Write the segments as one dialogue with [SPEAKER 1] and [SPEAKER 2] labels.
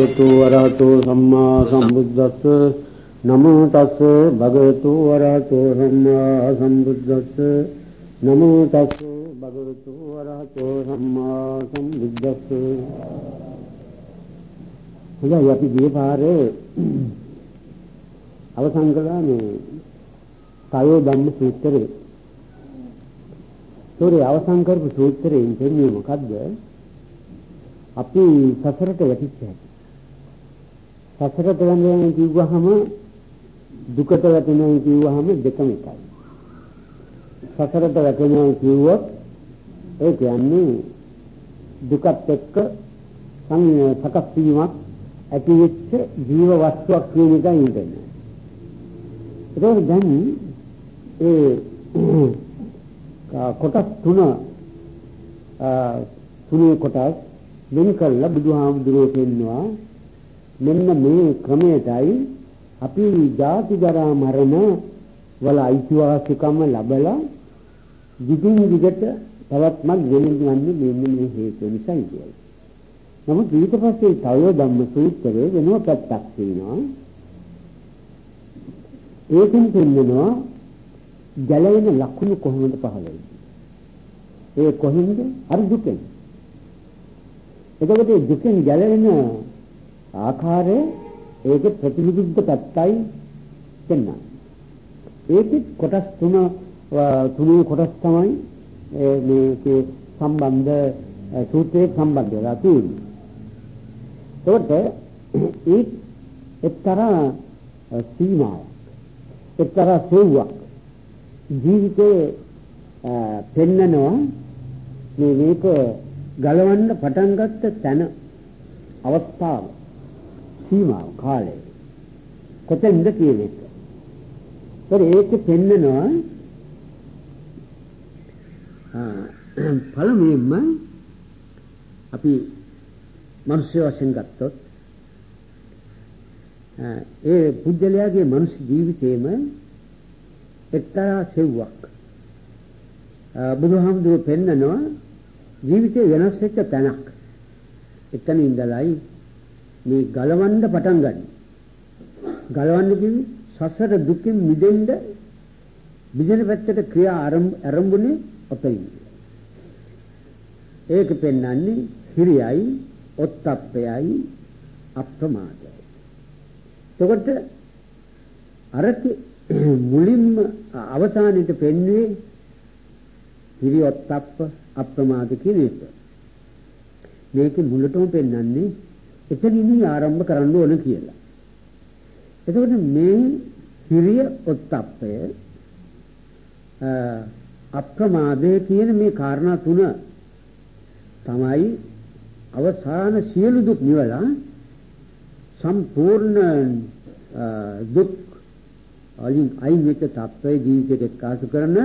[SPEAKER 1] භගවතු වරහතෝ සම්මා සම්බුද්දස්ස නමෝ තස්ස භගවතු වරහතෝ සම්මා සම්බුද්දස්ස නමෝ තස්ස භගවතු වරහතෝ සම්මා සම්බුද්දස්ස හොඳයි අපි ගිය පාරේ අවසන් කළා මේ කයෝ ධම්ම සූත්‍රය. ඒකේ අවසන් කරපු සූත්‍රයෙන් දෙන්නේ මොකද්ද? අපි සසරට වැටිච්ච හැටි. සසරට යන්නේ කිව්වහම දුකට වැටෙනවා කිව්වහම දෙකම එකයි. සසරට වැටෙනවා කිව්වොත් ඒ කියන්නේ දුකත් එක්ක සකස් වීමක් ඇති වෙච්ච ජීව වස්තුවක් කියන එකයි ඉන්නේ. ඒක දැන් ඒ කොටස් තුන තුනේ කොටස් වෙන කළා බුදුහාමුදුරුවෝ කියනවා මෙන්න මේ ක්‍රමයටයි අපි ජාති ජරා මරණ වල අයිතිවාසිකම ලැබලා දිගින් දිගට තවත්මත් ගෙනියන්නේ මෙන්න මේ හේතු නිසායි කියයි. නමුත් ඊට පස්සේ තව ධම්ම සූත්‍රයේ වෙනම පැත්තක් තියෙනවා. ඒකෙන් කියනවා ගැලවෙන ලක්ෂණ කොහොමද පහළ වෙන්නේ? ඒ කොහෙන්ද? අර දුකෙන්. එතකොට දුකෙන් ගැලවෙන ආකාරය ඒකේ ප්‍රතිවිරුද්ධ පැත්තයි පෙන්වන්නේ. ඒකෙත් කොටස් තුන තුනේ කොටස් තමයි මේකේ සම්බන්ධ සූත්‍රයේ සම්බන්ධ වෙලා තියෙන්නේ. ඒකට ඒ එක්තරා සීමාවක් එක්තරා සෙව්වක් ජීවිතේ පෙන්නනවා මේ මේක ගලවන්න පටන් ගත්ත තැන අවස්ථාව සීමාව කාලය කොතෙන්ද කියන එක. ඒත් ඒක පෙන්නනවා පළමුවෙන්ම අපි මිනිස්සු වශයෙන් ගත්තොත් ඒ පුද්ගලයාගේ මනුස්ස ජීවිතේම එක්තරා සෙව්වක්. බුදුහාමුදුරුවෝ පෙන්නනවා ජීවිතේ වෙනස් වෙච්ච තැනක්. එතන ඉඳලයි මේ ගලවන්න පටන් ගන්න. ගලවන්න කිව්වේ සසර දුකින් මිදෙන්න මිදෙන පැත්තට ක්‍රියා ආරම්භුනේ ඔතනින්. ඒක පෙන්වන්නේ හිරියයි, ඔත්තප්පයයි, අප්‍රමාදයයි. එතකොට අරක මුලින්ම අවසානයේට පෙන්වුවේ හිරිය ඔත්තප්ප අප්‍රමාද කියන එක. මේකේ මුලටම පෙන්වන්නේ එතනින් ආරම්භ කරන්න ඕන කියලා. එතකොට මේ හිරිය ඔත්තප්පය අප්‍රමාදය කියන මේ කාරණා තුන තමයි අවසාන සියලු දුක් නිවලා සම්පූර්ණ දුක් අලින් අයින් වෙච්ච තත්ත්වයේ ජීවිතයට එක්කාසු කරන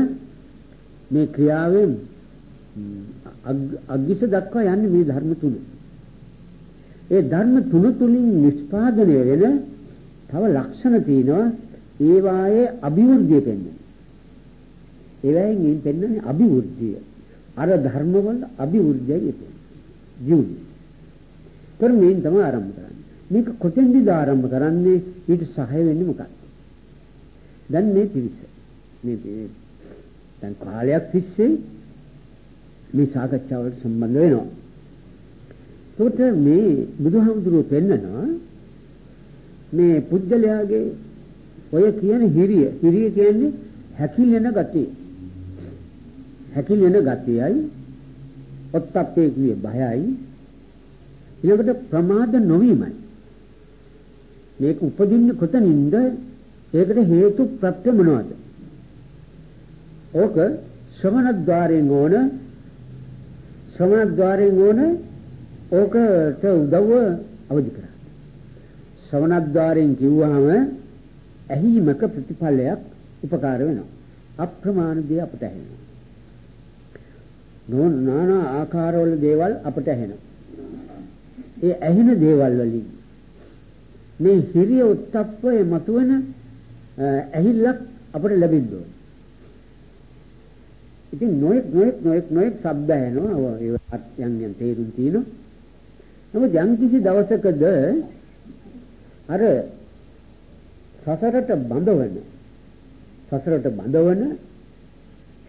[SPEAKER 1] මේ ක්‍රියාවෙන් අග්ගිස දක්වා යන්නේ මේ ධර්ම තුන. ඒ ධර්ම තුන තුලින් නිෂ්පාදනය වෙන තව ලක්ෂණ තියෙනවා ඒ වායේ අභිවෘද්ධිය පෙන්වන්නේ. ඒවයින් මේ පෙන්වන්නේ අභිවෘද්ධිය. අර ධර්මවල අභිවෘද්ධියයි එතන. ජීවි. කර්මයෙන් තමයි ආරම්භ කරන්නේ. මේක කොතෙන්ද ආරම්භ කරන්නේ? ඊට සහාය වෙන්නේ මොකක්ද? දැන් මේ පිරිස මේ දැන් කාලයක් තිස්සේ මේ සාකච්ඡාවලට සම්බන්ධ වෙනවා. කොට මේ බුදුහාමුදුරුව පෙන්නනවා මේ පුද්ගලයාගේ ඔය කියන හිරිය හිරිය කියන්නේ හැකිලෙන ගතිය. හැකිලෙන ගතියයි ඔත්තප්පේ කියේ බයයි. ඊළඟට ප්‍රමාද නොවීමයි. මේක උපදින්නේ කොතනින්ද? ඒකට හේතු ප්‍රත්‍ය මොනවද? ඕක ශ්‍රමණ ద్వාරයෙන් ඕන ශ්‍රමණ ద్వාරයෙන් ඕන ඕකට උදව්ව අවදි කරා. ශ්‍රවණ ద్వාරයෙන් කිව්වහම ඇහිමක ප්‍රතිඵලයක් උපකාර වෙනවා. අප්‍රමාණ දේ අපට ඇහෙනවා. නෝන නානා ආකාරවල දේවල් අපට ඇහෙනවා. ඒ ඇහෙන දේවල් වලින් මේ හිරිය උත්ප්පය මතුවෙන ඇහිල්ලක් අපට ලැබෙන්න ඕන. ඉතින් නොයෙක් නොයෙක් නොයෙක් නොයෙක් ශබ්ද ඇහෙනවා. ඒ අත්යන් යන් තේරුම් තියෙනවා. නමුත් යම් කිසි දවසකද අර සසරට බඳවන සසරට බඳවන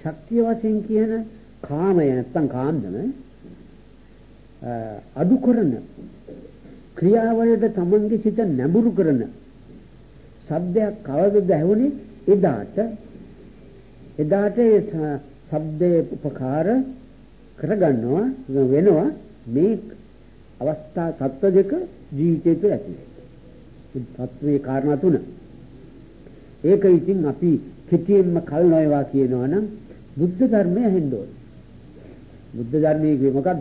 [SPEAKER 1] ශක්තිය වශයෙන් කියන කාමය නැත්තම් කාන්දම අඩු කරන ක්‍රියාවලට තමන්ගේ සිත නැඹුරු කරන සබ්දයක් කවදද ඇහුනේ? එදාට එදාට ඒ සබ්දයේ උපකාර කරගන්නවා වෙනවා. මේ අවස්ථා තත්ත්ව දෙක ජීවිතය තුළ ඇති වෙනවා. තත්ත්වයේ කාරණා තුන. ඒක ඉතින් අපි කෙටියෙන්ම කල් නොයවා කියනවා නම් බුද්ධ ධර්මය හෙන්න ඕනේ. බුද්ධ ධර්මයේ කියේ මොකද්ද?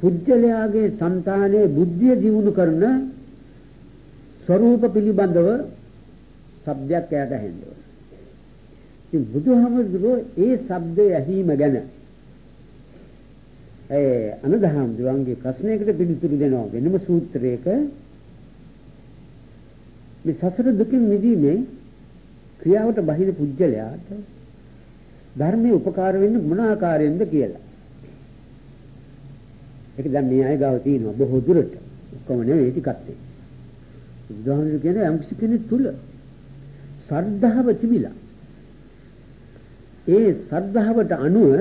[SPEAKER 1] පුජ්‍යලයාගේ సంతානයේ බුද්ධිය දිනු කරන ස්වરૂප පිළිබඳව શબ્දයක් එයාට හෙන්න ඕනේ. ඉතින් බුදුහමදුරෝ ඒ શબ્දය ඇහිම ගැන ඒ අනදහම්දුරන්ගේ ප්‍රශ්නයකට පිළිතුරු දෙනවා වෙනම සූත්‍රයක මේ සසර දුකින් මිදීමේ ක්‍රියාවට බහින පුජ්‍යලයාට ධර්මයේ උපකාර වෙන්නේ මොන ආකාරයෙන්ද කියලා. ඒක දැන් මේ අය ගාව තියෙනවා බොහෝ දුරට. ඔක්කොම නෙවෙයි ටිකක් තියෙනවා. බුදුහාමුදුරු කියන්නේ යම් කිසි කෙනෙක් තුල ශ්‍රද්ධාව තිබිලා ඒ ශ්‍රද්ධාවට අනුව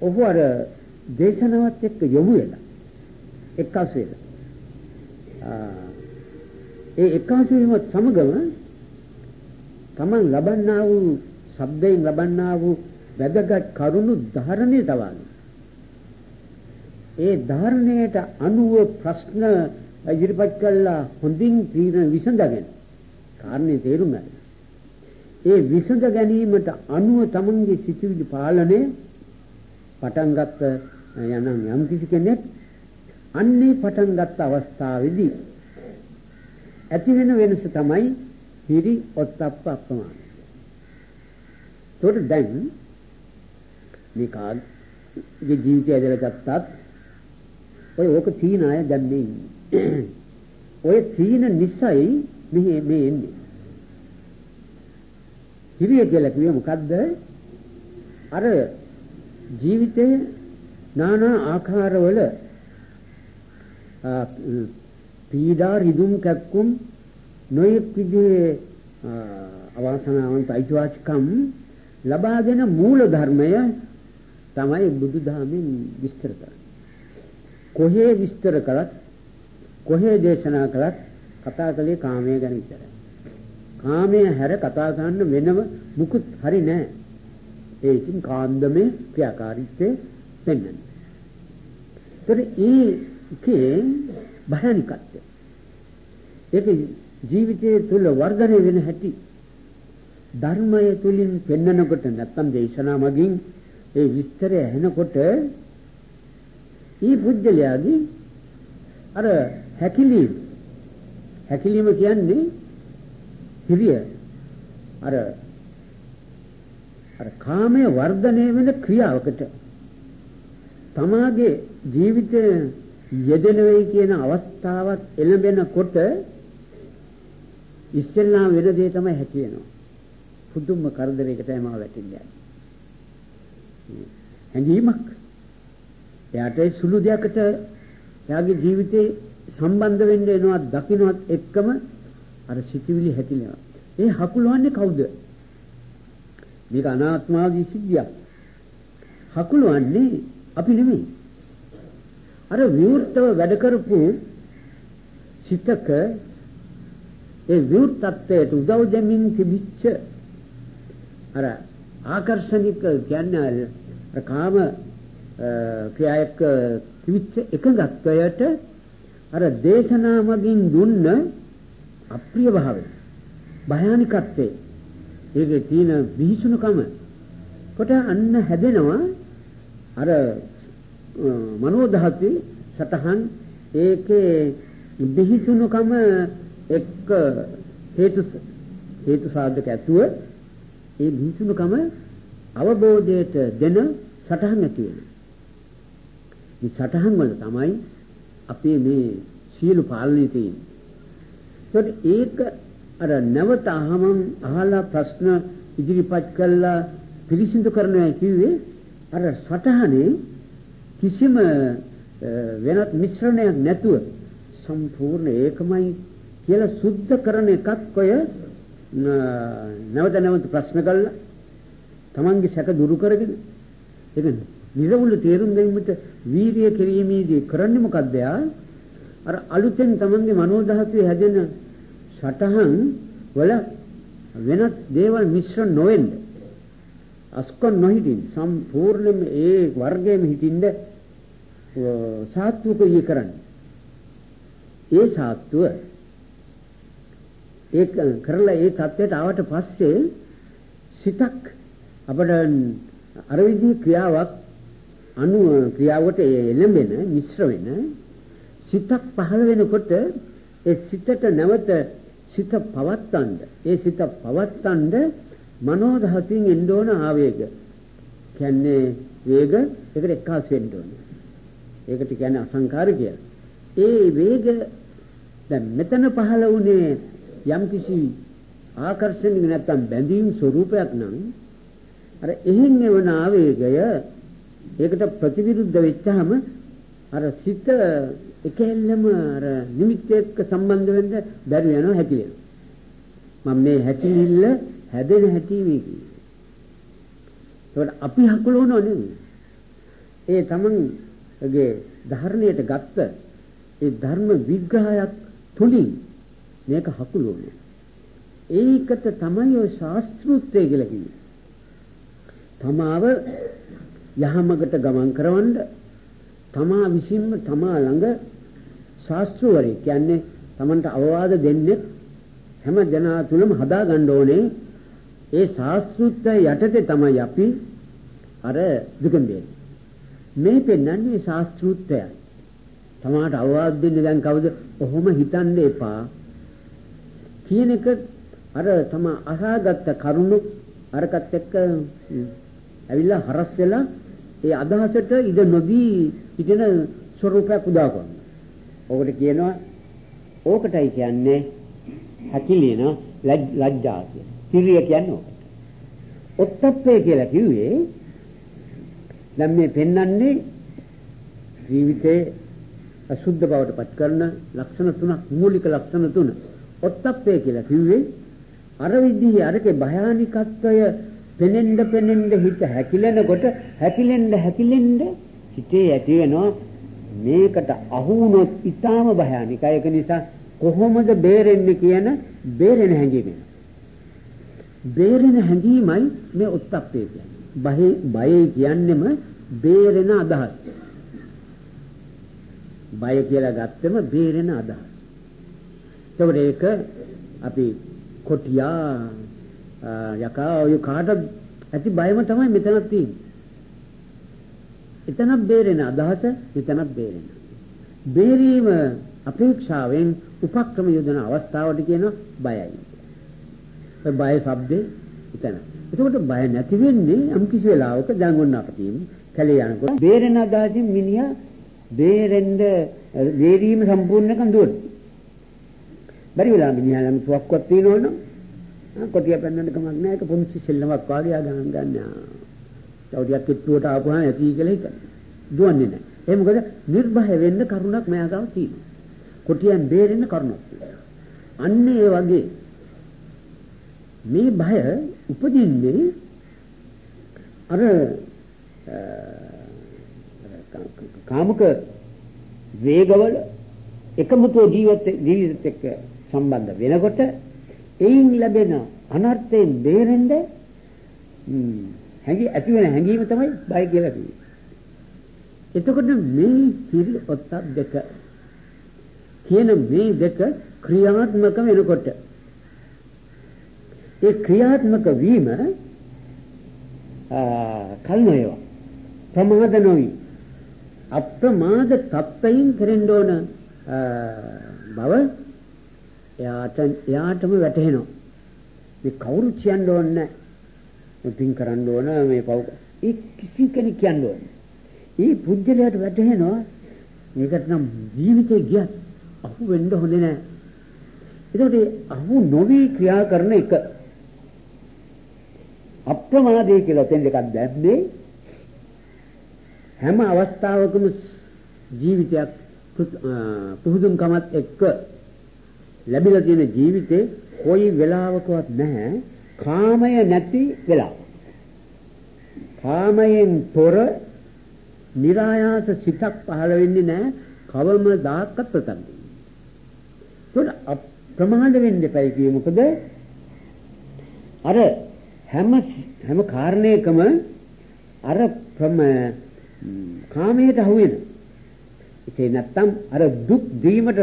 [SPEAKER 1] ඔහු අර දේශනාවත් එක්ක යොමු වෙලා එක්කාසු වෙලා. ඒ එක්කාසු වීම සමගම තමන් ලබන්නා වූ ශබ්දයෙන් ලබන්නා වූ වැදගත් කරුණු ධාරණය තවාගෙන. ඒ ධාරණයට අනුව ප්‍රශ්න ඉදිරිපත් කළා හොඳින් තීරණ විසඳගෙන. කාරණේ තේරුම් ගන්න. ඒ විසඳ ගැනීමට අනුව තමන්ගේ සිතුවිලි පාලනය පටන් ගත්ත යනම් යම් කිසි කෙනෙක් අන්නේ පටන් ගත්ත අවස්ථාවේදී ඇති වෙන වෙනස තමයි හිරි ඔත්තප්ප අප්‍රමාණ. ඒකට දැන් මේ කාගේ ජීවිතය ඇදලා ගත්තත් ඔය ඕක තීන අය දැන් මේ ඉන්නේ. ඔය තීන නිසයි මේ මේ එන්නේ. හිරිය කියලා කිව්වේ මොකද්ද? අර ජීවිතයේ নানা ආකාරවල පීඩා රිදුම් කැක්කුම් නොයෙක් විදිහේ අවාසනාවන්ත අයිතිවාසිකම් ලබා දෙන මූල ධර්මය තමයි බුදුදහමෙන් විස්තර කරන්නේ. කොහේ විස්තර කළත් කොහේ දේශනා කළත් කතා කළේ කාමය ගැන විතරයි. කාමය හැර කතා කරන්න වෙනම මුකුත් හරි නෑ. ඒ ඉතින් කාන්දමේ ක්‍රියාකාරීත්වය පෙන්වන්නේ. ඒතර ඒකේ භයානිකත්වය. ඒක ජීවිතයේ තුල වර්ධනය වෙන හැටි ධර්මය තුලින් පෙන්වනකොට නැත්තම් දේශනා මගින් ඒ විස්තරය ඇහෙනකොට ඊ පුජ්‍යලයාගේ අර හැකිලීම හැකිලීම කියන්නේ හිරිය අර අර කාමයේ වර්ධනය වෙන ක්‍රියාවකට තමාගේ ජීවිතය යෙදෙන වෙයි කියන අවස්ථාවක් එළඹෙනකොට ඉස්සෙල්ලා වෙන දේ තමයි හැටි වෙනවා. පුදුම කරදරයකට එම වැටින්නේ. හැඟීමක්. එයාට සුළු දෙයකට එයාගේ ජීවිතේ සම්බන්ධ වෙන්න එනවා දකින්නවත් එක්කම අර සිටිවිලි හැටිනවා. ඒ හකුලවන්නේ කවුද? මේක අනාත්මාදී සිද්ධියක්. හකුලවන්නේ අපි නෙමෙයි. අර විවෘතව වැඩ කරපු සිතක ඒ විවෘතත්වයට උදව් දෙමින් තිබිච්ච අර ආකර්ෂණික කියන්නේ කාම ක්‍රියායක තිබිච්ච එකඟත්වයට අර දේශනා මගින් දුන්න අප්‍රිය භාවය භයානිකත්වය ඒකේ තියෙන බිහිසුණුකම කොට අන්න හැදෙනවා අර මනෝ ධාතුවේ සතහන් ඒකේ බිහිසුණුකම එක්ක හේතු හේතු සාධක ඇතුව ඒ බිහිසුණුකම අවබෝධයට දෙන සතහන් ඇති වෙනවා. මේ සතහන් වල තමයි අපේ මේ සියලු පාලනය තියෙන්නේ. ඒක අර නැවත අහමම් අහලා ප්‍රශ්න ඉදිරිපත් කළා පිළිසිඳු කරනවා කිව්වේ අර සතහනේ කිසිම වෙනත් මිශ්‍රණයක් නැතුව සම්පූර්ණ ඒකමයි කියලා සුද්ධ කරන එකක් ඔය නැවත නැවත ප්‍රශ්න කළා තමන්ගේ සැක දුරු කරගෙන ඒක නිර්වුල් තේරුම් ගැනීමට වීරිය කිරීමේදී කරන්නේ මොකද්ද අර අලුතෙන් තමන්ගේ මනෝධාතුවේ හැදෙන සටහන් වල වෙනත් දේවල් මිශ්‍ර නොවෙන්න. අස්කොන් නොහිටින් සම්පූර්ණයෙන්ම ඒ වර්ගයේම හිටින්න සාත්විකයි කරන්නේ. ඒ සාත්ව ඒක කරලා ඒ தත්වයට ආවට පස්සේ සිතක් අපිට අර විදිහේ ක්‍රියාවක් අනු ක්‍රියාවට එළඹෙන මිශ්‍ර වෙන සිතක් පහළ වෙනකොට ඒ සිතට නැවත සිත පවත්තන්න ඒ සිත පවත්තන්න මනෝ ධාතුන් එන්න ඕන ආවේග. කියන්නේ වේග ඒකට එක්කාස් වෙන්න ඕන. ඒකට කියන්නේ අසංකාර කියලා. ඒ වේග දැන් මෙතන පහළ වුණේ යම්කිසි ආකර්ෂණික නැත්තම් බැඳීම් ස්වરૂපයක් නම් අර එහෙන් එවන ආවේගය ඒකට ප්‍රතිවිරුද්ධ වෙච්චාම අර සිත එකෙල්ලම අර නිමිත්ත එක්ක සම්බන්ධ වෙන්න බැරි වෙනවා හැකියි. මම මේ හැකිලිල්ල හැදෙන හැටි මේ කියන්නේ. ඒකට අපි හකුලවනව නෙමෙයි. ඒ තමන්ගේ ධර්ණයට ගත්ත ඒ ධර්ම විග්‍රහයක් තුලින් මේක හකුලවන්නේ. ඒකට තමයි ඔය ශාස්ත්‍රූත්වය කියලා කියන්නේ. තමාව යහමකට ගමන් කරවන්න තමා විසින්ම තමා ළඟ ශාස්ත්‍රවරේ කියන්නේ Tamanට අවවාද දෙන්නේ හැම දෙනා තුලම හදා ගන්න ඕනේ ඒ ශාස්ත්‍රූත්වය යටතේ තමයි අපි අර දුකෙන්දේ මේ පෙන්වන්නේ ශාස්ත්‍රූත්වයයි තමාට අවවාද දෙන්නේ දැන් කවුද ඔහොම හිතන්න එපා කියන එක අර තම අහාගත්ත කරුණු අරකට එක්ක ඇවිල්ලා හරස් වෙලා ඒ අදහසට ඉඩ නොදී හිතෙන ස්වરૂපයක් උදා කරනවා. ඕකට කියනවා ඕකටයි කියන්නේ හැකිලින ලැජ්ජා කියන. සිරිය කියන්නේ ඕකට. ඔත්තප්පේ කියලා කිව්වේ දැන් මේ පෙන්වන්නේ ජීවිතේ අසුද්ධ බවට පත් කරන ලක්ෂණ තුනක් මූලික ලක්ෂණ තුන. ඔත්තප්පේ කියලා කිව්වේ අර විදිහේ අරකේ භයානිකත්වය පෙනෙන්න පෙනෙන්න හිත හැකිලෙනකොට හැකිලෙන්න හැකිලෙන්න හිතේ ඇති වෙනවා මේකට අහු වුණොත් ඊටාම භයානිකයි ඒක නිසා කොහොමද බේරෙන්නේ කියන බේරෙන හැඟීම බේරෙන හැඟීමයි මේ උත්ප්පේ කියන්නේ බය බයයි කියන්නෙම බේරෙන අදහස් බය කියලා ගත්තම බේරෙන අදහස් එතකොට ඒක අපි කොටියා යකා ඔය කාට ඇති බයම තමයි මෙතනක් තියෙන්නේ. එතනක් බේරෙන අදහස මෙතනක් බේරෙන. බේරීම අපේක්ෂාවෙන් උපක්‍රම යොදන අවස්ථාවට කියන බයයි. ඒ බය શબ્දේ එතන. එතකොට බය නැති වෙන්නේ යම් කිසි වෙලාවක දැන් ඔන්න අපිට කැලේ යනකොට බේරෙන අදහසින් මිනිහා බේරෙන්න බේරීම සම්පූර්ණකම් දුවන. බැරි වෙලා මිනිහා නම් තුවක්කුවක් තියනවනම් කොටිය පෙන්වන්න කමක් නැහැ ඒක පුංචි සෙල්ලමක් වාගේ ආ ගණන් ගන්නවා. තවටියක් කිට්ටුවට ආපුවාම ඇති කියලා හිතන. දුවන්නේ නැහැ. ඒ මොකද නිර්භය වෙන්න කරුණක් මෑ ගාව තියෙනවා. කොටියෙන් බේරෙන්න කරුණක් අන්න ඒ වගේ මේ භය උපදින්නේ අර කාමක වේගවල එකමුතෝ ජීවිත ජීවිතත් එක්ක සම්බන්ධ වෙනකොට එයින් ලැබෙන අනර්ථයෙන් බේරෙන්න හැඟි ඇති වෙන හැඟීම තමයි බය කියලා කියන්නේ. එතකොට මේ සිල් ඔත්තක් දෙක කියන මේ දෙක ක්‍රියාත්මක වෙනකොට ඒ ක්‍රියාත්මක වීම කල් නොයවා. ප්‍රමාද නොවි. අප්‍රමාද තත්ත්වයෙන් කෙරෙන්න ඕන බව එයාට එයාටම වැටහෙනවා. මේ කවුරු කියන්න ඕනේ මේ පින් කරන්න ඕන මේ පව් ඒ කිසි කෙනෙක් කියන්න ඕනේ. ඒ පුජ්‍යලයට වැටහෙනවා මේකට නම් ජීවිතේ ගියත් අහු වෙන්න හොඳ නෑ. ඒකට අහු නොවි ක්‍රියා කරන එක අප්‍රමාදේ කියලා තෙන් දෙකක් දැම්මේ හැම අවස්ථාවකම ජීවිතයක් පුහුදුම්කමත් එක්ක ලැබිලා තියෙන ජීවිතේ කොයි වෙලාවකවත් නැහැ කාමය නැති වෙලාව. කාමයෙන් තොර નિરાයාස සිතක් පහළ වෙන්නේ නැහැ කවමදාකත් ප්‍රතක්ද. ඒක ප්‍රමාද වෙන්න එපයි කියේ මොකද අර හැම හැම කාරණයකම අර ප්‍රම කාමයට අහු වෙන. ඒ නැත්තම් අර දුක් දීමට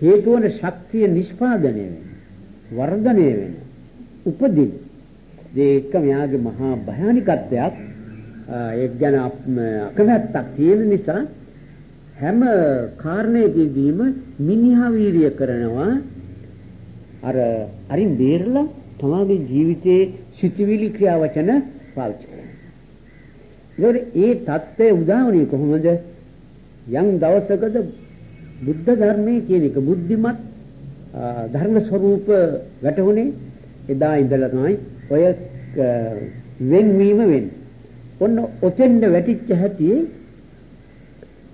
[SPEAKER 1] හේතු වන ශක්තිය නිෂ්පාදනය වෙන. වර්ධනය වෙන. උපදින. ඒක මෙයාගේ මහා භයානිකත්වයක්. ඒක ගැන අකමැත්තක් තියෙන නිසා හැම කාරණයකදීම මිනිහා වීරිය කරනවා අර අරින් බේරලා තමාගේ ජීවිතයේ සිටිවිලි ක්‍රියාවචන පාවිච්චි කරනවා. ඒ தත්ත්වය උදාවන්නේ කොහොමද? යම් දවසකද බුද්ධ ධර්මයේ කියන එක බුද්ධිමත් ධර්ම ස්වરૂප වැටහුනේ එදා ඉඳලා තමයි ඔය වෙන්වීම වෙන්නේ. ඔන්න ඔතෙන්ද වැටිච්ච හැටි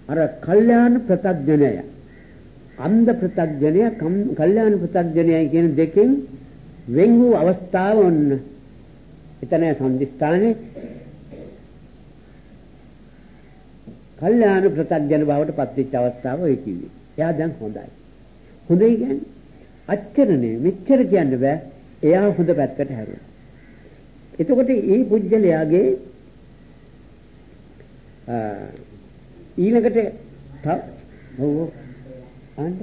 [SPEAKER 1] අර කල්යාණ ප්‍රත්‍යඥය අන්ධ ප්‍රත්‍යඥය කල්යාණ ප්‍රත්‍යඥය කියන දෙකෙන් වෙන් වූ අවස්ථාව ඔන්න එතන සම්දිස්ථානේ කල්යාණ ප්‍රත්‍යඥ බවට පත්වෙච්ච අවස්ථාව ඔය කිව්වේ. එයා දැන් හොඳයි. හොඳයි කියන්නේ අච්චර නෙවෙයි මෙච්චර කියන්න බෑ. එයා හොඳ පැත්තට හැරුණා. එතකොට මේ පුජ්‍යලයාගේ ඊළඟට ඔව් අන්න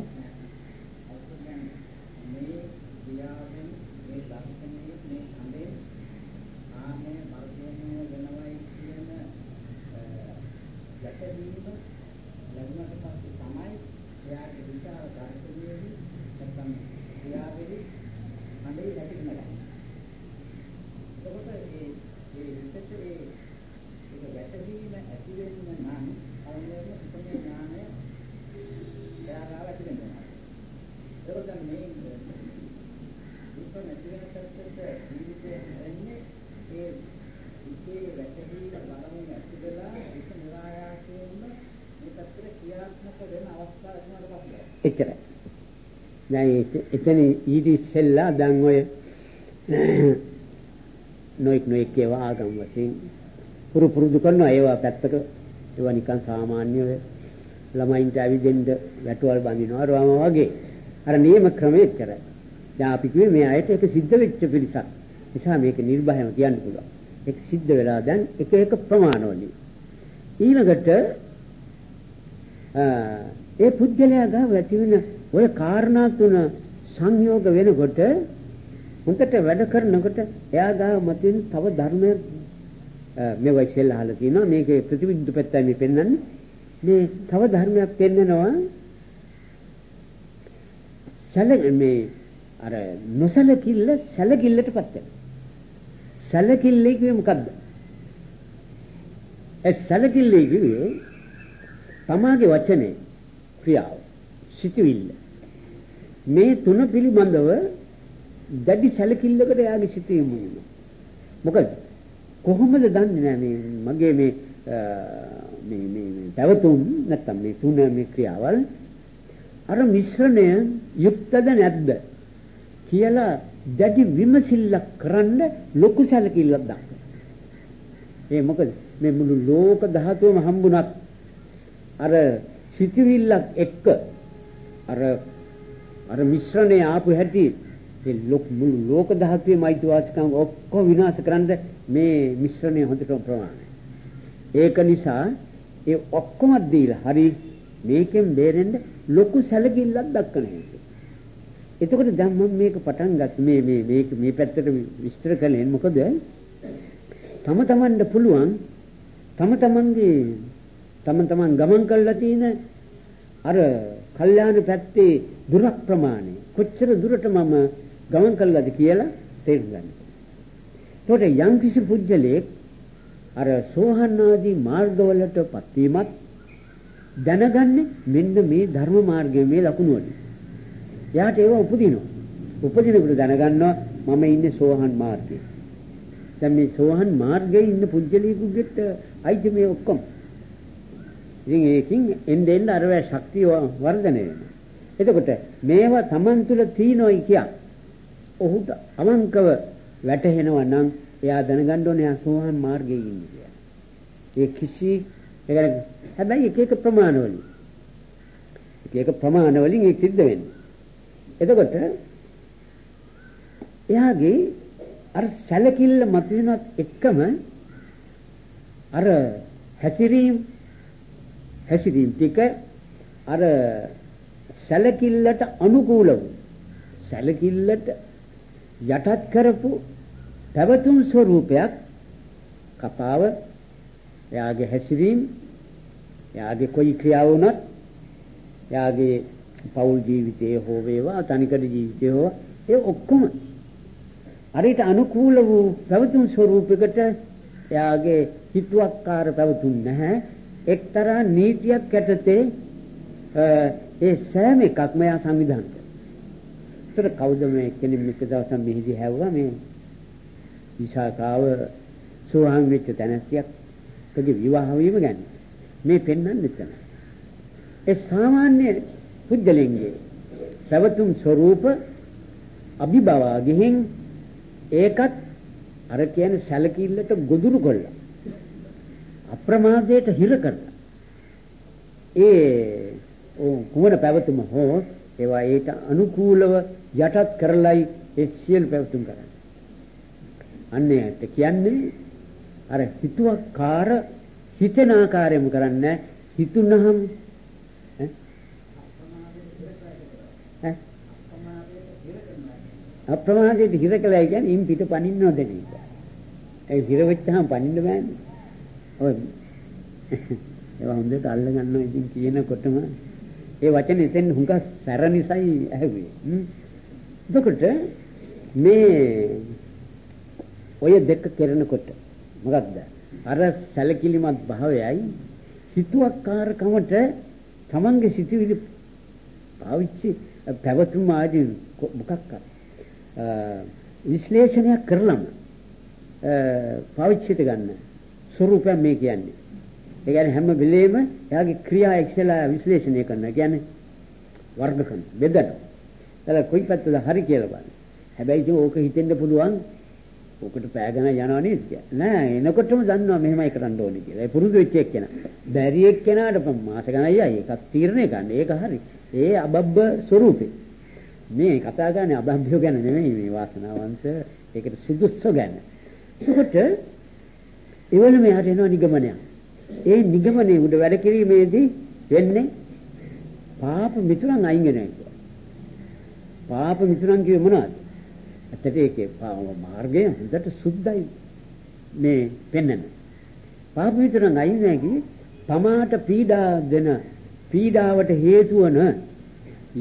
[SPEAKER 1] එච්චරයි. දැන් එතන ඊට ඉස්සෙල්ලා දැන් ඔය නොයික් නොයික් ඒවා ආගම් වශයෙන් පුරු පුරුදු කරනවා ඒවා පැත්තක ඒවා නිකන් සාමාන්‍ය ඔය ළමයින්ට ඇවිදෙන්න වැටවල් බඳිනවා රවම වගේ. අර නියම ක්‍රමයේ එච්චරයි. දැන් අපි කිව්වේ මේ අයට ඒක සිද්ධ වෙච්ච පිරිසක්. නිසා මේක නිර්භයව කියන්න පුළුවන්. ඒක සිද්ධ වෙලා දැන් එක එක ප්‍රමාණවලින්. ඊළඟට ඒ පුද්ගලයා ගාව ඇති වෙන ওই කාරණා තුන සංයෝග වෙනකොට හොඳට වැඩ කරනකොට එයා ගාව මතින් තව ධර්මයක් මේ වයිසෙල් අහලා තිනවා මේකේ ප්‍රතිවිරුද්ධ පැත්තයි මේ පෙන්වන්නේ මේ තව ධර්මයක් පෙන්නනවා සැල මේ අර නොසලකිල්ල සැලකිල්ලටපත් වෙනවා සැලකිල්ලේ කිව්වේ මොකද්ද ඒ සැලකිල්ලේ කිව්වේ තමාගේ වචනේ ක්‍රියාව සිතවිල්ල. මේ තුන පිළිබඳව දැඩි සැලකිල්ලකට යාගේ සිතේ මුලින්ම මොකද කොහොමද දන්නේ නැහැ මේ මගේ මේ මේ මේ පැවතුම් නැත්තම් මේ තුන මේ ක්‍රියාවල් අර මිශ්‍රණය යුක්තද නැද්ද කියලා දැඩි විමසිල්ලක් කරන්න ලොකු සැලකිල්ලක් දක්වනවා. ඒ මොකද? මේ මුළු ලෝක ධාතුවම හම්බුණත් අර සිතවිල්ලක් එක්ක අර අර මිශ්‍රණය ආපු හැටි ඒ ලොක් මුළු ලෝක ධාතුවේම අයිතිවාසිකම් ඔක්කොම විනාශ කරන්න මේ මිශ්‍රණය හොඳටම ප්‍රමාණයි. ඒක නිසා ඒ ඔක්කොම දීලා හරි මේකෙන් බේරෙන්න ලොකු සැලකිල්ලක් දක්වන එතකොට දැන් මම මේක පටන් ගත්ත මේ මේ මේක මේ පැත්තට විස්තර කළේ මොකද තම තමන්ට පුළුවන් තම තමන්ගේ තම තමන් ගමන් කරලා තියෙන අර කල්යාණ පැත්තේ දුරක් ප්‍රමාණය කොච්චර දුරට මම ගමන් කළාද කියලා තේරුම් ගන්න. එතකොට යම් කිසි පුජ්‍යලයක් අර සෝහන් ආදී මාර්ගවලටපත් වීමත් දැනගන්නේ මෙන්න මේ ධර්ම මාර්ගයේ මේ ලකුණු වලින්. එයාට ඒව උපදිනවා. උපදිනකොට දැනගන්නවා මම ඉන්නේ සෝහන් මාර්ගයේ. දැන් මේ සෝහන් මාර්ගයේ ඉන්න පුජ්‍යලීකුගෙත් අයිති මේ ඔක්කොම. ඉතින් ඒකින් එන්න එන්න අර වේ ශක්තිය වර්ධනය වෙනවා. එතකොට මේවා Taman තුල තියනොයි කිය. ඔහුට අවංකව වැටහෙනවා නම් එයා දැනගන්න ඕනේ එයා සෝහන් මාර්ගයේ ඉන්නේ කියලා. ඒ කිසි ඒක හැබැයි එක එක ප්‍රමාණ වලින් එක එක ප්‍රමාණ වලින් ඒක සිද්ධ වෙන්නේ. එතකොට එයාගේ අර සැලකිල්ල මතුවෙනත් එක්කම අර හැසිරීම හැසිරීම ටික අර සැලකිල්ලට අනුකූල වූ සැලකිල්ලට යටත් කරපු පැවතුම් ස්වરૂපයක් කතාව එයාගේ හැසිරීම එයාගේ කොයි ක්‍රියාව වුණත් එයාගේ පෞල් ජීවිතයේ හෝ වේවා තනිකඩ ජීවිතයේ හෝ ඒ ඔක්කොම අරිට අනුකූල වූ පැවතුම් ස්වરૂපයකට එයාගේ හිතුවක්කාර පැවතුම් නැහැ. එක්තරා නීතියක් යටතේ ඒ සෑම එකක්ම එයා සංවිධානය කරනවා. ඒතර කවුද මේ කෙනෙක් එක දවසක් මෙහිදී හැවුවා මේ විශාකාව සෝහන් වෙච්ච තැනැත්තියක් කගේ විවාහ වීම ගැන මේ පෙන්වන්නේ තමයි. ඒ සාමාන්‍ය පුද්ගලයන්ගේ පැවතුම් ස්වરૂප අභිබවා ගිහින් ඒකත් අර කියන සැලකිල්ලට ගොදුරු කළා. අප්‍රමාදයට හිර කරලා. ඒ කුමන පැවතුම හෝ ඒවා ඒට අනුකූලව යටත් කරලයි ඒ සියලු පැවතුම් කරන්නේ. අන්නේට කියන්නේ අර හිතුවක්කාර හිතෙන ආකාරයෙන්ම කරන්නේ හිතුනහම අප්‍රමාදයට හිර කළා කියන්නේ ඉන් පිට පනින්න නොදෙන එක. ඒ හිර වෙච්චාම පනින්න බෑනේ. ඔය ඒවා හොඳට අල්ල ගන්නවා ඉතින් කියනකොටම ඒ වචනේ එතෙන් හුඟක් සැර නිසයි ඇහුවේ. එතකොට මේ ඔය දෙක කරනකොට මොකක්ද? අර සැලකිලිමත් භාවයයි හිතුවක්කාරකමට තමන්ගේ සිතුවිලි පාවිච්චි පැවතුම් ආදී මොකක්ද? විශ්ලේෂණයක් කරලම පාවිච්චිට ගන්න ස්වરૂපයක් මේ කියන්නේ. ඒ කියන්නේ හැම වෙලේම එයාගේ ක්‍රියා එක්සලා විශ්ලේෂණය කරනවා. කියන්නේ වර්ග කරනවා, බෙදනවා. එතන කොයි පැත්තද හරි කියලා බලන්න. හැබැයි ඒක ඕක හිතෙන්න පුළුවන් ඕකට පෑගෙන යනවා නේද කියලා. නෑ එනකොටම දන්නවා මෙහෙමයි කරන්න ඕනේ කියලා. ඒ පුරුදු වෙච්ච එක්කෙනා. බැරි එක්කෙනාට මාස ගණනයි ඒකක් තීරණය ගන්න. ඒක හරි. ඒ අබබ්බ ස්වરૂපේ. මේ කතා කරන්නේ අබම්භය ගැන නෙමෙයි මේ වාසනාවන්ත ඒකට සුදුස්සෝ ගැන. එතකොට එවල මෙහාට එනවා නිගමනයක්. ඒ නිගමනයේ උඩ වැඩ කිරීමේදී වෙන්නේ පාප මිතුරන් අයින් වෙනවා පාප මිතුරන් කියේ මොනවද? ඇත්තට ඒකේ මාර්ගය හොඳට සුද්ධයි මේ පෙන්වන. පාප මිතුරන් අයින් නැගී තමාට පීඩා දෙන පීඩාවට හේතු වන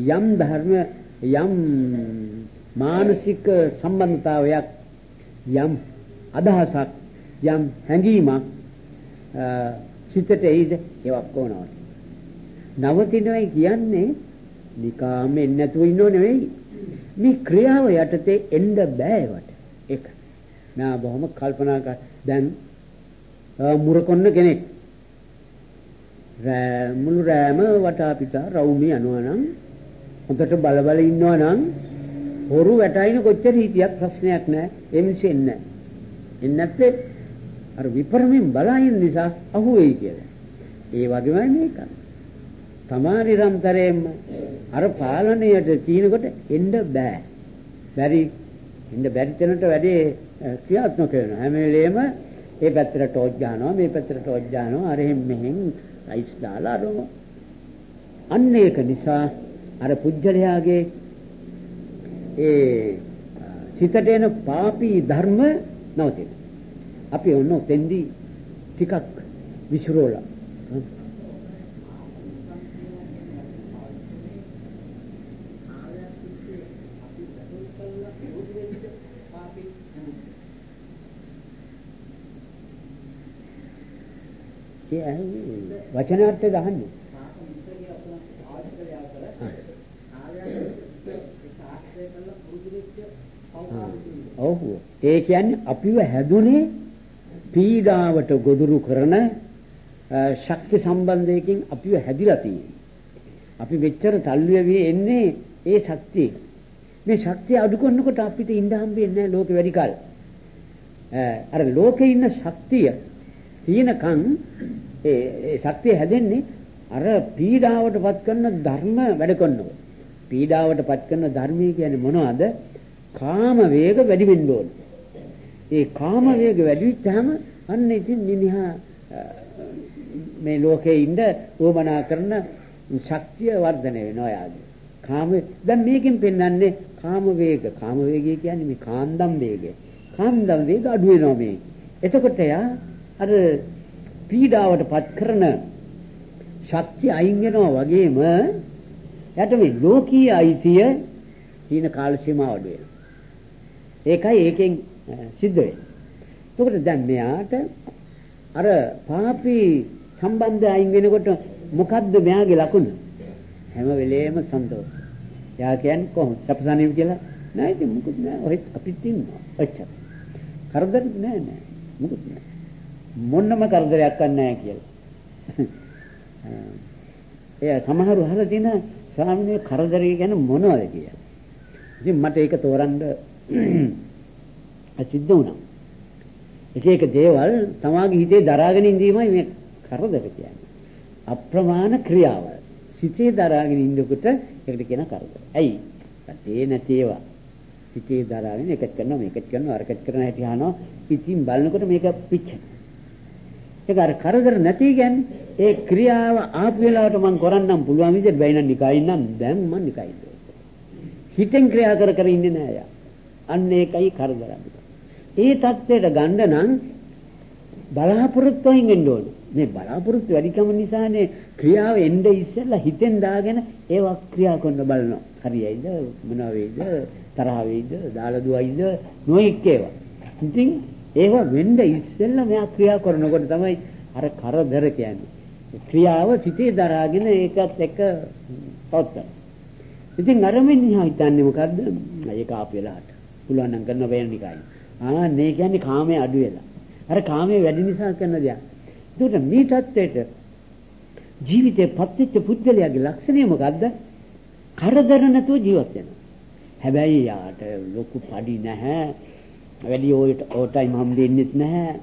[SPEAKER 1] යම් ධර්ම යම් මානසික සම්බන්ධතාවයක් යම් අදහසක් යම් හැඟීමක් සිතට එයිද? ඒවක් කොනවද නවතිනවයි කියන්නේ නිකාමෙන් නැතුව ඉන්නව නෙවෙයි. මේ ක්‍රියාව යටතේ එන්න බෑ ඒවට. ඒක. නා බොහොම කල්පනා කර දැන් මුරකොන්න කෙනෙක්. මුළු රෑම වටා පිටා රවුමි යනවා නම් හොඳට බල බල ඉන්නවා නම් හොරු වැටයින කොච්චර හිටියත් ප්‍රශ්නයක් නැහැ ඒ මිනිස්සු එන්නේ නැහැ එන්නේ නැත්තේ අර විපරමින් බලයින් නිසා අහුවෙයි කියලා. ඒ වගේමයි මේක. තමා නිරන්තරයෙන්ම අර පාලනයට තීනකොට එන්න බෑ. බැරි එන්න බැරි තැනට වැඩේ ක්‍රියාත්මක වෙනවා. හැම වෙලේම ඒ පැත්තට ටෝච් ගන්නවා මේ පැත්තට ටෝච් ගන්නවා. අර එහෙම මෙහෙන් ලයිට්ස් දාලා අර අන්න ඒක නිසා අර පුජ්‍යලයාගේ ඒ සිතට එන පාපී ධර්ම නවතින. අපි ඔන්න ඔතෙන්දී ටිකක් විසිරෝලා. වචනාර්ථය දහන්නේ. ඔව් ඒ කියන්නේ අපිව හැදුනේ පීඩාවට ගොදුරු කරන ශක්ති සම්බන්ධයකින් අපිව හැදිලා තියෙන්නේ. අපි මෙච්චර තල්ලු වෙවි එන්නේ ඒ ශක්තිය. මේ ශක්තිය අඩු කරනකොට අපිට ඉඳ හම්බෙන්නේ නැහැ ලෝකෙ වැඩි කල. අර ලෝකේ ඉන්න ශක්තිය තියෙනකන් ඒ ශක්තිය හැදෙන්නේ අර පීඩාවටපත් කරන ධර්ම වැඩ කරනවා. පීඩාවටපත් කරන ධර්මයේ කියන්නේ මොනවද? කාම වේග වැඩි වෙන්න ඕන. ඒ කාම වේග වැඩි වෙච්චාම අන්න ඉතින් මිනිහා මේ ලෝකේ ඉඳ උවමනා කරන ශක්තිය වර්ධනය වෙනවා යාගේ. කාම දැන් මේකෙන් පෙන්වන්නේ කාම වේග. කාම වේගය කියන්නේ මේ කාන්දම් වේගය. කාන්දම් වේග අඩු වෙනවා මේ. එතකොට යා අර පීඩාවටපත් කරන ශක්තිය අයින් වෙනවා වගේම යට මේ ලෝකීය අයිතිය තීන කාල සීමාව අඩු වෙනවා. ඒකයි ඒකෙන් සිද්ධ වෙන්නේ. එතකොට දැන් මෙයාට අර පාපී සම්බන්ධය අයින් වෙනකොට මොකද්ද මෙයාගේ ලකුණ? හැම වෙලේම සන්තෝෂ. එයා කියන්නේ කොහොමද? සපසානිව කියලා නෑ ඉතින් මුකුත් නෑ. ඔය අපිත් ඉන්නවා. ඔච්චර. කරදර නෑ නෑ. මුකුත් නෑ. මොන්නම කරදරයක් නැහැ කියලා. එයා සමහරව අහලා තියෙන ස්වාමීන් කරදරය ගැන මොනවද කියලා. ඉතින් මට ඒක තෝරන්න සිද්ධ වුණා. එක එක දේවල් තමාගේ හිතේ දරාගෙන ඉඳීමයි මේ කරදර කියන්නේ. අප්‍රමාණ ක්‍රියාවල්. සිතේ දරාගෙන ඉන්නකොට ඒකට කියන කරදර. ඇයි? ඒ නැති ඒවා. සිතේ දරාගෙන එකත් කරනවා මේකත් කරනවා අරකත් කරනවා හැටි අහනවා. ඉතින් බලනකොට මේක පිච්චෙනවා. ඒක අර කරදර නැති කියන්නේ ඒ ක්‍රියාව ආපු වෙලාවට මම කරන්නම් පුළුවන් විදිහට බැයි නම් නිකයින් නම් දැන් මම නිකයින් හිතෙන් ක්‍රියා කර කර ඉන්නේ නෑ යා. අන්න ඒකයි කරදර ඒ தත්ත්වයට ගන්න නම් බලාපොරොත්තුෙන් එන්න ඕනේ. මේ බලාපොරොත්තු වැඩිකම නිසානේ ක්‍රියාව එnde ඉස්සෙල්ලා හිතෙන් දාගෙන ඒවා ක්‍රියා කරන්න බලනවා. හරියයිද මොනවා වෙයිද තරහ වෙයිද දාලා දුවයිද නොඑක් ඒවා. ඉතින් ඒව වෙන්න ඉස්සෙල්ලා මෙයා ක්‍රියා කරනකොට තමයි අර කරදර කියන්නේ. ක්‍රියාව සිටේ දරාගෙන ඒකත් එක්ක පවත්තන. ඉතින් අර මිනිහා හිතන්නේ මොකද්ද? ඒක ආපු වෙලාවට. පුළුවන් නම් කරන්න බෑ නිකයි. ආ මේ කියන්නේ කාමයේ අඩු වෙලා. අර කාමයේ වැඩි නිසා කරන දෙයක්. ඒකට මේ தත්ත්වයට ජීවිතේ පත්‍ච්ච පුද්ගලයාගේ ලක්ෂණය මොකද්ද? කරදර නැතුව ජීවත් වෙනවා. හැබැයි යාට ලොකු පඩි නැහැ. වැඩි ඕට ඕටයිම් හම් දෙන්නෙත් නැහැ.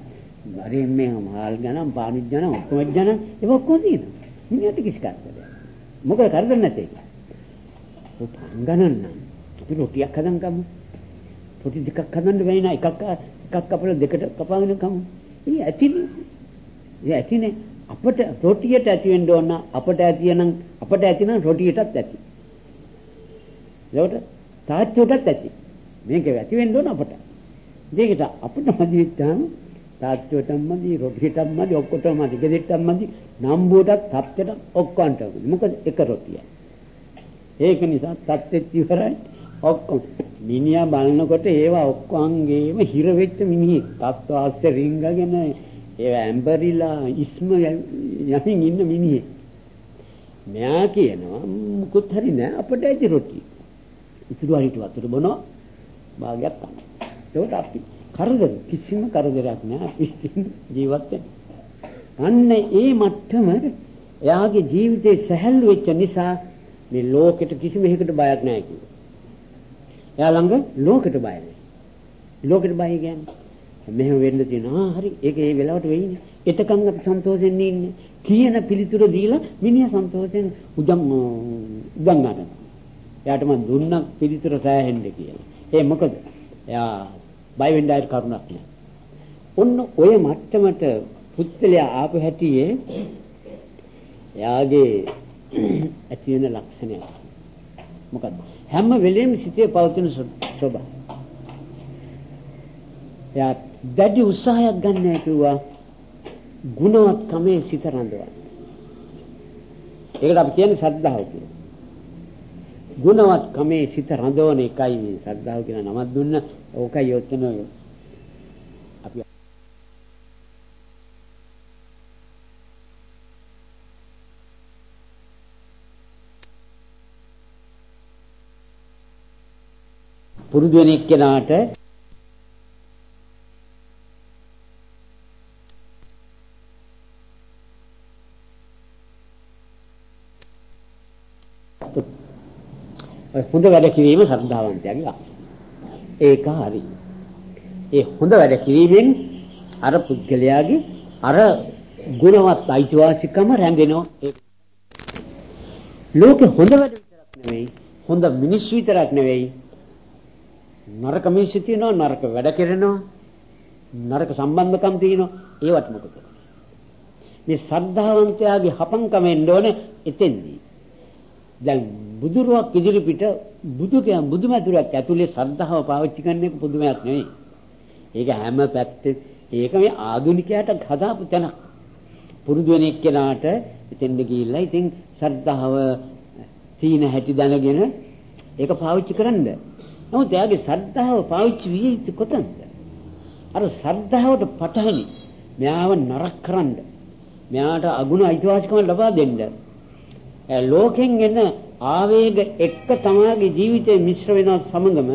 [SPEAKER 1] වරින් මේ මාල් ගණන් පානිත් ගණන් ඔක්කොම ගණන් ඒක ඔක්කොම තියෙනවා. මිනිහට කිසි කරදරයක්. මොකද කරදර නැtei. ඔය පංගණන් නම් අපි රොටියක් හදන් කමු. රොටි දෙකක් හදන්න බැයි නා එකක් එකක් අපල දෙකට කපාගෙන කමු. ඉතින් ඇතිනේ. ඒ ඇතිනේ. අපට රොටියට ඇති වෙන්න ඕන අපට ඇති නම් අපට ඇති නම් රොටියටත් ඇති. ඒකට තාච්චුටත් ඇති. මේක ඇති වෙන්න ඕන අපට. දෙකට අපිට මදි විත්තාම තාත්තටම මදි රොටියටම මදි ඔක්කොටම මදි ගෙදෙට්ටම මදි නම්බුවටත් තප්පෙට ඔක්කොන්ට මොකද එක රොටියයි ඒක නිසා තත්ත්වෙත් ඉවරයි ඔක්කොම. මිනිහා බලනකොට ඒවා ඔක්කොංගේම හිර වෙච්ච මිනිහෙක්. තත්වාස්ස රිංගගෙන ඒවා ඇම්බරිලා ඉස්ම යමින් ඉන්න මිනිහෙක්. මෙයා කියනවා මුකුත් හරි නෑ අපිට ඇති රොටිය ඉතුරු හරිට වතුර බොනවා. භාගයක් තමයි. ඒකට අපි කරදර කිසිම කරදරයක් නෑ. අපි ජීවත් අන්න ඒ මට්ටම එයාගේ ජීවිතේ සැහැල්ලු වෙච්ච නිසා මේ ලෝකෙට කිසිම එකකට බයක් නෑ කිව්වා. එයා ළඟ ලෝකෙට බය නෑ. ලෝකෙට බය කියන්නේ මෙහෙම වෙන්න තියෙනවා. හරි ඒක ඒ වෙලාවට වෙයිනේ. එතකන් අපි සන්තෝෂෙන් ඉන්නේ. කියන පිළිතුර දීලා මිනිහා සන්තෝෂෙන් උදම් උදම් ගන්නවා. එයාට මම දුන්නා පිළිතුර සෑහෙන්න කියලා. ඒ මොකද? එයා බය වෙන්න ආයෙත් කරුණක් නෑ. ඔන්න ඔය මට්ටමට පුත්ලයා ආපු හැටියේ එයාගේ ඇති වෙන ලක්ෂණය මොකද්ද? හැම වෙලෙම සිතේ පවතින ස්වභාවය. එයා දැඩි උත්සාහයක් ගන්න කිව්වා ගුණවත් කමේ සිත රඳවන්න. ඒකට අපි කියන්නේ ශ්‍රද්ධාව කියලා. ගුණවත් කමේ සිත රඳවන එකයි මේ ශ්‍රද්ධාව කියන නමක් දුන්න ඕකයි ඔතන අපි පුරුදු වෙන එක්කෙනාට හොඳ වැඩ කිරීම ශ්‍රද්ධාවන්තයාගේ ලක්ෂණ. ඒක හරි. ඒ හොඳ වැඩ කිරීමෙන් අර පුද්ගලයාගේ අර ගුණවත් අයිතිවාසිකම රැඳෙනවා. ලෝකේ හොඳ වැඩ විතරක් නෙවෙයි, හොඳ මිනිස්සු විතරක් නෙවෙයි. නරක මිනිස්සු තියෙනවා, නරක වැඩ කරනවා, නරක සම්බන්ධකම් තියෙනවා. ඒවට මොකද? මේ ශ්‍රද්ධාවන්තයාගේ හපංකමෙන් ඕනේ එතෙන්දී. දැන් බුදුරුවක් ඉදිරි පිට බුදු කියන බුදුමැදුරක් ඇතුලේ ශ්‍රද්ධාව පාවිච්චි කරන එක පුදුමයක් නෙවෙයි. ඒක හැම පැත්තේ ඒක මේ ආදුනිකයාට හදාපු තැන. පුරුදු වෙන එක්කෙනාට එතෙන්ද ගිහිල්ලා ඉතින් ශ්‍රද්ධාව තීන හැටි දැනගෙන ඒක පාවිච්චි කරන්න. නමුත් එයාගේ ශ්‍රද්ධාව පාවිච්චි විය යුතු කොතනද? අර ශ්‍රද්ධාවට පටහැනි මෙයාව නරක කරන්න. මෙයාට අගුණ අයිතිවාසිකම් ලබා දෙන්න. ලෝකෙන් එන ආවේග එක්ක තමයිගේ ජීවිතේ මිශ්‍ර වෙනව සමගම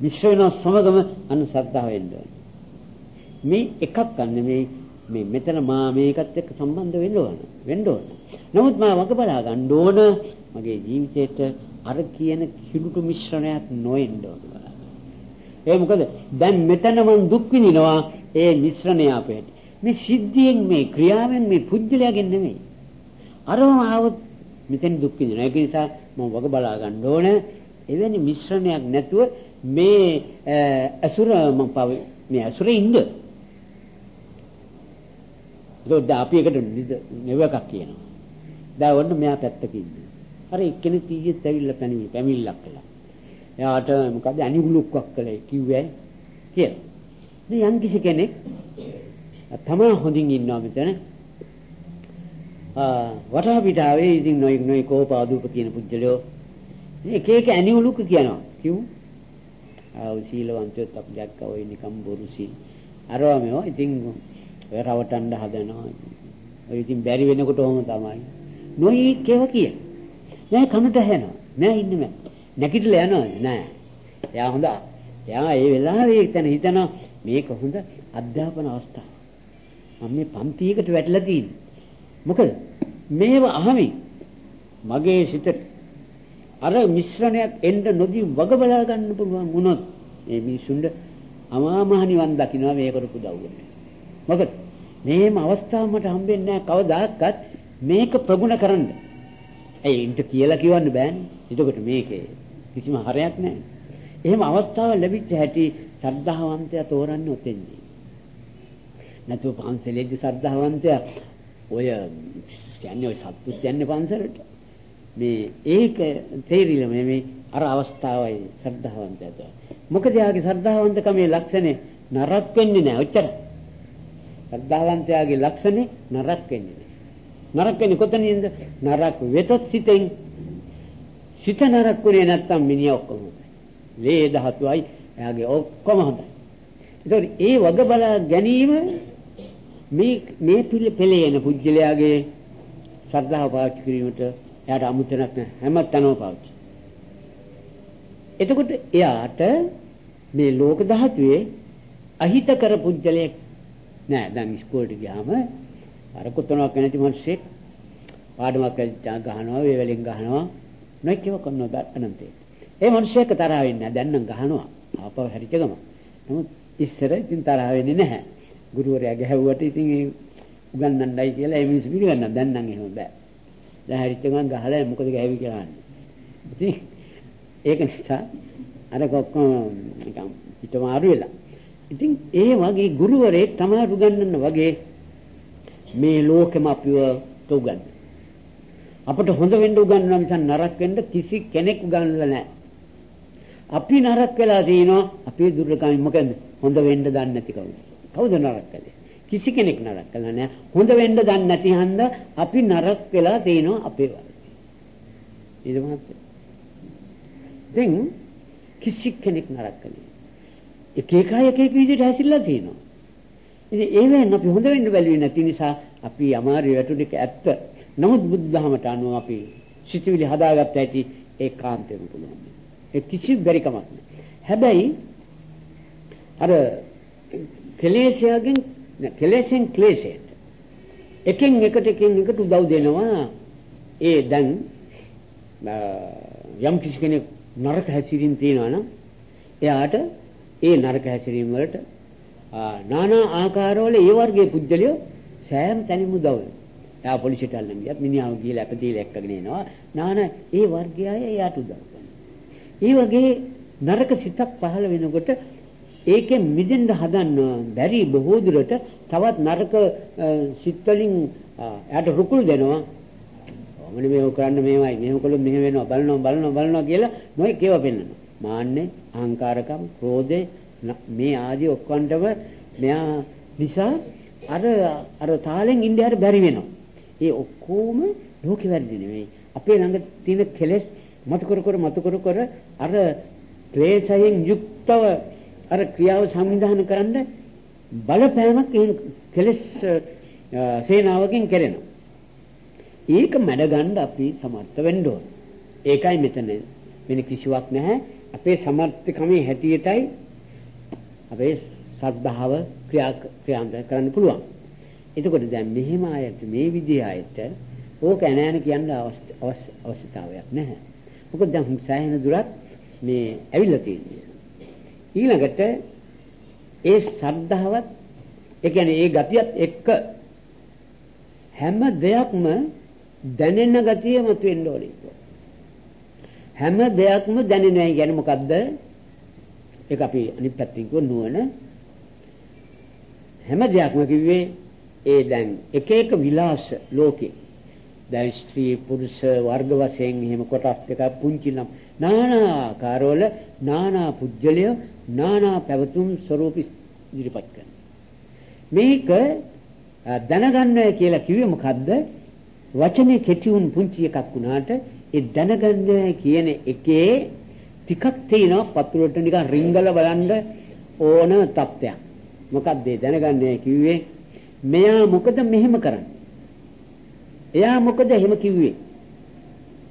[SPEAKER 1] මිශ්‍ර වෙනව සමගම අන්න ශ්‍රද්ධාව වෙන්න මේ එකක් ගන්න මේ මේ මෙතන මා මේකත් එක්ක සම්බන්ධ වෙන්න ඕන වෙන්න ඕන නමුත් මම වග බලා ගන්න ඕන මගේ ජීවිතේට අර කියන කිලුටු මිශ්‍රණයක් නොෙන්න ඕන ඒ මොකද දැන් මෙතන මම දුක් විඳිනවා ඒ මිශ්‍රණය අපේට මේ සිද්ධියෙන් මේ ක්‍රියාවෙන් මේ පුජ්‍යලයෙන් නෙමෙයි අරම ආවොත් මෙතෙන් දුක් විඳිනවා. ඒක නිසා මම වග බලා ගන්න ඕන. එවැනි මිශ්‍රණයක් නැතුව මේ අසුර මම මේ අසුරේ ඉන්න. ඒක අපි එකට නෙවකක් කියනවා. දැන් ඔන්න මෙයා පැත්තක ඉන්නේ. අර එක්කෙනෙක් ඊයේත් ඇවිල්ලා පැමිණි පැමිණිලක් කළා. එයාට මොකද අනිගුලුක්ක් කළේ කිව්වේ? කියලා. මේ යම් කිසි කෙනෙක් තමා හොඳින් ඉන්නවා මෙතන. වටා පිටාවේ ඉතින් නොයි නොයි කෝපාදූප කියන පුජ්‍යලෝ එක එක ඇණිවලුක කියනවා. කිව්? ආ සීලවන්තයොත් අපි දැක්ක ඔය නිකම් බොරු සීල් අරවා මේවා. ඉතින් ඔය රවටන්න හදනවා. ඔය ඉතින් බැරි වෙනකොට ඔහොම තමයි. නොයි කේව කිය. නෑ කනට ඇහෙනවා. නෑ ඉන්නේ නෑ නැගිටලා යනවා. නෑ. එයා හොඳ එයා ඒ වෙලාවේ එතන හිතනවා මේක හොඳ අධ්‍යාපන අවස්ථාවක්. මම මේ පන්තියකට වැටලා තියෙන්නේ. මොකද මේව අහමින් මගේ සිතට අර මිශ්‍රණයක් එන්න නොදී වග බලා ගන්න පුළුවන් වුණොත් මේ මිනිසුන්ට අමා මහ නිවන් දකින්නවා මේ කරපු දවුව. මොකද මේම අවස්ථාව මට හම්බෙන්නේ නැහැ කවදාකවත් මේක ප්‍රගුණ කරන්න. ඇයි ඉන්ට කියලා කියවන්න බෑනේ. එතකොට මේකේ කිසිම හරයක් නැහැ. එහෙම අවස්ථාව ලැබිච්ච හැටි ශ්‍රද්ධාවන්තයා තෝරන්නේ ඔතෙන්දී. නැතුව පන්සලේදී ශ්‍රද්ධාවන්තයා ඔය කියන්නේ ඔය සත්තු කියන්නේ පන්සලට. මේ ඒක තේරිලම මේ අර අවස්ථාවයි ශ්‍රද්ධාවන්තයද. මොකද යාගේ ශ්‍රද්ධාවන්තකමේ ලක්ෂණේ නරක් වෙන්නේ නැහැ. ඔච්චර. ශ්‍රද්ධාවන්තයාගේ ලක්ෂණේ නරක් වෙන්නේ නැහැ. නරක් වෙන්නේ කොතනින්ද? නරක් වෙතොත් සිතෙන් සිත නරක් වුණේ නැත්තම් මිනිහ ඔක්කොම හොඳයි. ලේ ධාතුවයි එයාගේ ඔක්කොම හොඳයි. ඒතකොට ඒ වග බලා ගැනීම මේ මේ පෙළේන පුජ්‍යලයාගේ ශ්‍රද්ධාව පාවිච්චි කිරීමට එයාට අමුතනක් නැහැ හැම තැනම පාවිච්චි. එතකොට එයාට මේ ලෝක ධාතුවේ අහිත කර පුජ්‍යලයක් නෑ දැන් ඉස්කෝලේට ගියාම අර කොතනක් නැති මිනිස්සෙක් පාඩමක් ගහනවා වේවලින් ගහනවා නැතිව කරනවා අනන්තේ. ඒ මිනිස්සෙක් තරහ වෙන්නේ නැහැ දැන් නම් ගහනවා ආපහු හැරිච්ච ගම. නමුත් ඉස්සර ඉතින් තරහ වෙන්නේ නැහැ. ගුරුවරයා ගැහුවට ඉතින් ඒ උගන්වන්නයි කියලා ඒ මිනිස්සු පිළිගන්නවා. දැන් නම් එහෙම බෑ. දැන් හරිච්ච ගමන් ගහලා මොකද ගැහුවේ කියලා අහන්නේ. ඉතින් ඒක නිසා අර කොක්කොම නිකන් පිටමාරු වෙලා. ඉතින් ඒ වගේ ගුරුවරයෙක් තමයි උගන්වන්න වගේ මේ ලෝකෙම අපිව උගන්වන. අපට හොඳ වෙන්න උගන්වනවා මිස නරක වෙන්න කිසි කෙනෙක් උගන්වලා නැහැ. අපි නරක වෙලා තිනවා අපේ දුර්ලභකම මොකද හොඳ වෙන්න දන්නේ නැති කවුද? කවුද නරක කළේ? කිසි කෙනෙක් නරක කළා නෑ. හොඳ වෙන්න දන්නේ නැති හන්ද අපි නරක වෙලා තිනවා අපේ වගේ. ඊට පස්සේ දැන් කිසි කෙනෙක් නරක කළේ. එක එක අය එක එක විදිහට හැසිරලා තිනවා. ඉතින් ඒවෙන් අපි හොඳ වෙන්න බැලුවේ නැති නිසා අපි අමාරු වැටුනික ඇත්ත. නමුත් බුද්ධ ධහමට අනුව අපි සිතිවිලි හදාගත්ත ඇති ඒකාන්තයෙන් පුළුවන්. ඒ කිසි බැරි කමක් නැහැ. හැබැයි අර කෙලෙසයෙන් කෙලෙසෙන් ක්ලේශයට එකෙන් එකට එකෙන් එකට උදව් දෙනවා ඒ දැන් යම් කිසි කෙනෙක් නරක හැසිරීම තියනවා නම් එයාට ඒ නරක හැසිරීම වලට নানা ආකාරවල ඒ වර්ගයේ පුජ්‍යලිය සෑම තැනින්ම උදව් වෙනවා. එයා පොලිසියට අල්ලන් ගියත් මිනිහාව ගිහලා අපදීලා එක්කගෙන එනවා. නානා ඒ වර්ගය අය එයාට උදව් කරනවා. ඒ වගේ නරක සිතක් පහළ වෙනකොට ඒකෙන් මිදෙන්න හදන්න බැරි බොහෝ දුරට තවත් නරක සිත් වලින් එයාට රුකුල් දෙනවා. මොන මේව කරන්න මේවයි මෙහෙම කළොත් මෙහෙම වෙනවා බලනවා බලනවා බලනවා කියලා නොයි කේව පෙන්නනවා. මාන්නේ අහංකාරකම් ක්‍රෝධේ මේ ආදී ඔක්කොන්ටම මෙයා නිසා අර අර තාලෙන් ඉන්දියාට බැරි වෙනවා. ඒ ඔක්කොම ලෝකෙ වැරදි නෙමෙයි. අපේ ළඟ තියෙන කෙලෙස් මතු කර කර මතු කර කර අර ක්ලේශයෙන් යුක්තව අර ක්‍රියාව සංවිධානය කරන්න බලපෑමක් ඒ කෙලෙස් සේනාවකින් කරනවා. ඒක මැඩ ගන්න අපි සමර්ථ වෙන්න ඕන. ඒකයි මෙතන වෙන කිසිවක් නැහැ. අපේ සමර්ථකමේ හැටියටයි අපේ සද්ධාව ක්‍රියා ක්‍රියාන්ත කරන්න පුළුවන්. එතකොට දැන් මෙහෙම ආයත මේ විදිහේ ආයත ඕක ඇනෑන කියන්න අවශ්‍යතාවයක් නැහැ. මොකද දැන් සෑහෙන දුරක් මේ ඇවිල්ලා තියෙන්නේ. ඊළඟට ඒ ශ්‍රද්ධාවත් ඒ කියන්නේ ඒ ගතියත් එක්ක හැම දෙයක්ම දැනෙන ගතිය මතුවෙන්න ඕනේ. හැම දෙයක්ම දැනෙනවා කියන්නේ මොකද්ද? ඒක අපි අනිත් පැත්තෙන් කිව්ව නුවණ. හැම දෙයක්ම කිව්වේ ඒ දැන් එක එක විලාස ලෝකේ. දැන් ස්ත්‍රී පුරුෂ වර්ග වශයෙන් එහෙම කොටස් දෙක පුංචි නම් নানা ආකාරවල নানা පුජ්‍යලය নানা පැවතුම් ස්වરૂප ඉදිරිපත් කරනවා. මේක දැනගන්න කියලා කිව්වේ මොකද්ද? වචනේ කෙටි වුන් පුංචි එකක් වුණාට ඒ දැනගන්න කියන එකේ ටිකක් තියෙනවා පතුරට නිකන් රිංගල බලන්න ඕන තත්ත්වයක්. මොකක්ද ඒ දැනගන්නේ කිව්වේ මෙයා මොකද මෙහෙම කරන්නේ? එයා මොකද එහෙම කිව්වේ?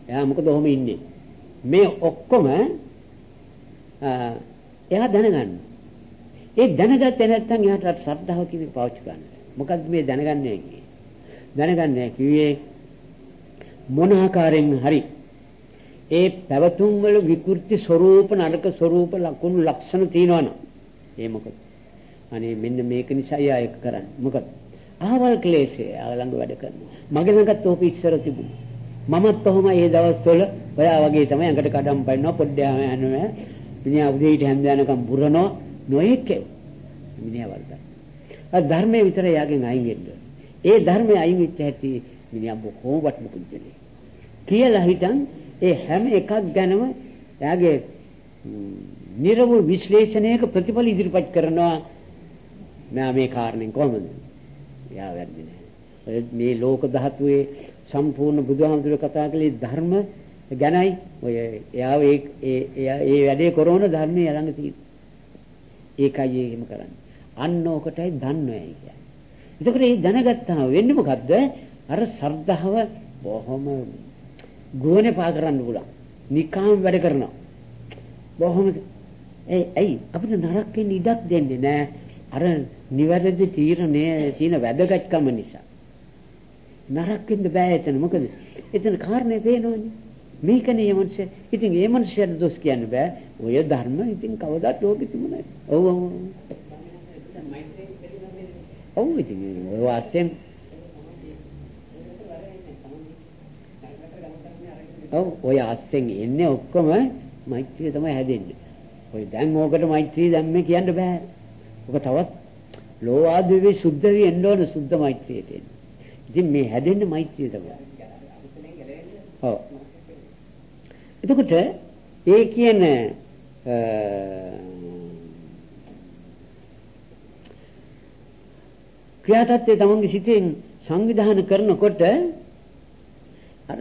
[SPEAKER 1] එයා මොකද ඔහොම ඉන්නේ? මේ ඔක්කොම එයා දැනගන්න. ඒ දැනගත්තේ නැත්නම් එයාට ශ්‍රද්ධාව කියන්නේ පාවිච්චි ගන්න. මොකද්ද මේ දැනගන්නේ කියේ? දැනගන්නේ කිව්වේ මොන ආකාරයෙන් හරි ඒ පැවතුම් වල විකෘති ස්වરૂප නරක ස්වરૂප ලකුණු ලක්ෂණ තියෙනවනේ. ඒ මොකද? අනේ මෙන්න මේක නිසා යා එක කරන්නේ. මොකද? ආවල් ක්ලේශය ළඟ වැඩ කරනවා. මගේ ළඟත් ඕක ඉස්සර තිබුණා. මමත් ඔහොම ඒ දවස්වල ඔයා වගේ තමයි අඟට කඩම් පයින්නවා පොඩ්ඩක් යනවා. මිනිහා උදේට හැන්ද යනකම් බුරනවා නොඑක. මිනිහා වල්දා. අර ධර්මයේ විතර යාගෙන් අයින් වෙන්න. ඒ ධර්මයේ අයින් වෙච්ච හැටි මිනිහා බොහෝ වටමු පුංචලේ. කියලා හිටන් ඒ හැම එකක් ගැනම එයාගේ නිර්වෘ විශ්ලේෂණයක ප්‍රතිඵල ඉදිරිපත් කරනවා මම මේ කාරණෙන් කොහොමද? එයා වැරදි නෑ. මේ ලෝක ධාතුවේ සම්පූර්ණ බුදුහාමුදුරුවෝ කතා කළේ ධර්ම ගැනයි. ඔය එයා ඒ ඒ වැඩේ කරන ධර්මයේ ළඟ තියෙන. ඒකයි එහෙම කරන්නේ. අන්න ඕකටයි දන්නවයි කියන්නේ. එතකොට මේ දැනගත්තාම වෙන්නේ මොකද්ද? අර ශ්‍රද්ධාව බොහොම ගුවනේ පා කරන්න පුළුවන්. නිකාම් වැඩ කරනවා. බොහොම ඒ ඇයි අපිට නරක වෙන්න ඉඩක් දෙන්නේ නැහැ. අර නිවැරදි තීරණයේ තියෙන වැදගත්කම නිසා. නරක වෙන්න බෑ එතන. මොකද එතන කාරණේ පේනවනේ. මේකනේ මේ මනුස්සය. ඉතින් මේ මනුස්සයට දොස් කියන්න බෑ. ඔය ධර්ම ඉතින් කවදාත් ලෝකෙ තිබුණේ නැහැ. ඔව් ඔව්. ඔව් ඉතින් ඔය වාස්යෙන් ඔව් ඔය අස්සෙන් එන්නේ ඔක්කොම මෛත්‍රිය තමයි හැදෙන්නේ. ඔය දැන් ඕකට මෛත්‍රිය දැම්මේ කියන්න බෑ. ඔක තවත් ලෝවාදවේ සුද්ධ වෙන්න ඕන සුද්ධ මෛත්‍රියට එන්න. ඉතින් මේ හැදෙන්නේ මෛත්‍රිය තමයි. ඔව්. එතකොට ඒ කියන ක්‍රියාතත්ත්වය තමන්ගේ සිතෙන් සංවිධානය කරනකොට අර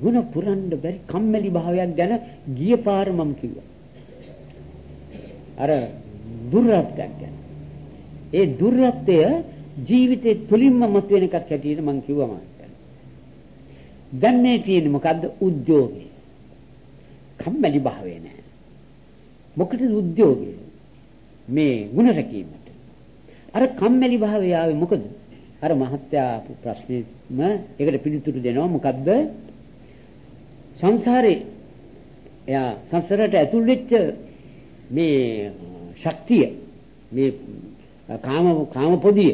[SPEAKER 1] ಗುಣ පුරන්න බැරි කම්මැලි භාවයක් ගැන ගිය පාර මම කිව්වා. අර දුර්ලභයක් ගැන. ඒ දුර්ලභය ජීවිතේ තුලින්ම මතුවෙන එකක් හැටියට මම කිව්වා මාත්. දැන් මේ තියෙන්නේ මොකද්ද? උද්‍යෝගය. කම්මැලි භාවය නෑ. මොකටද උද්‍යෝගය? මේ ಗುಣ රැකීමට. අර කම්මැලි භාවය ආවේ මොකද? අර මහත්යා ප්‍රශ්නේම ඒකට පිළිතුරු දෙනවා මොකද්ද? සංසාරේ එයා සංසාරයට ඇතුල් වෙච්ච මේ ශක්තිය මේ කාම කාම පොදිය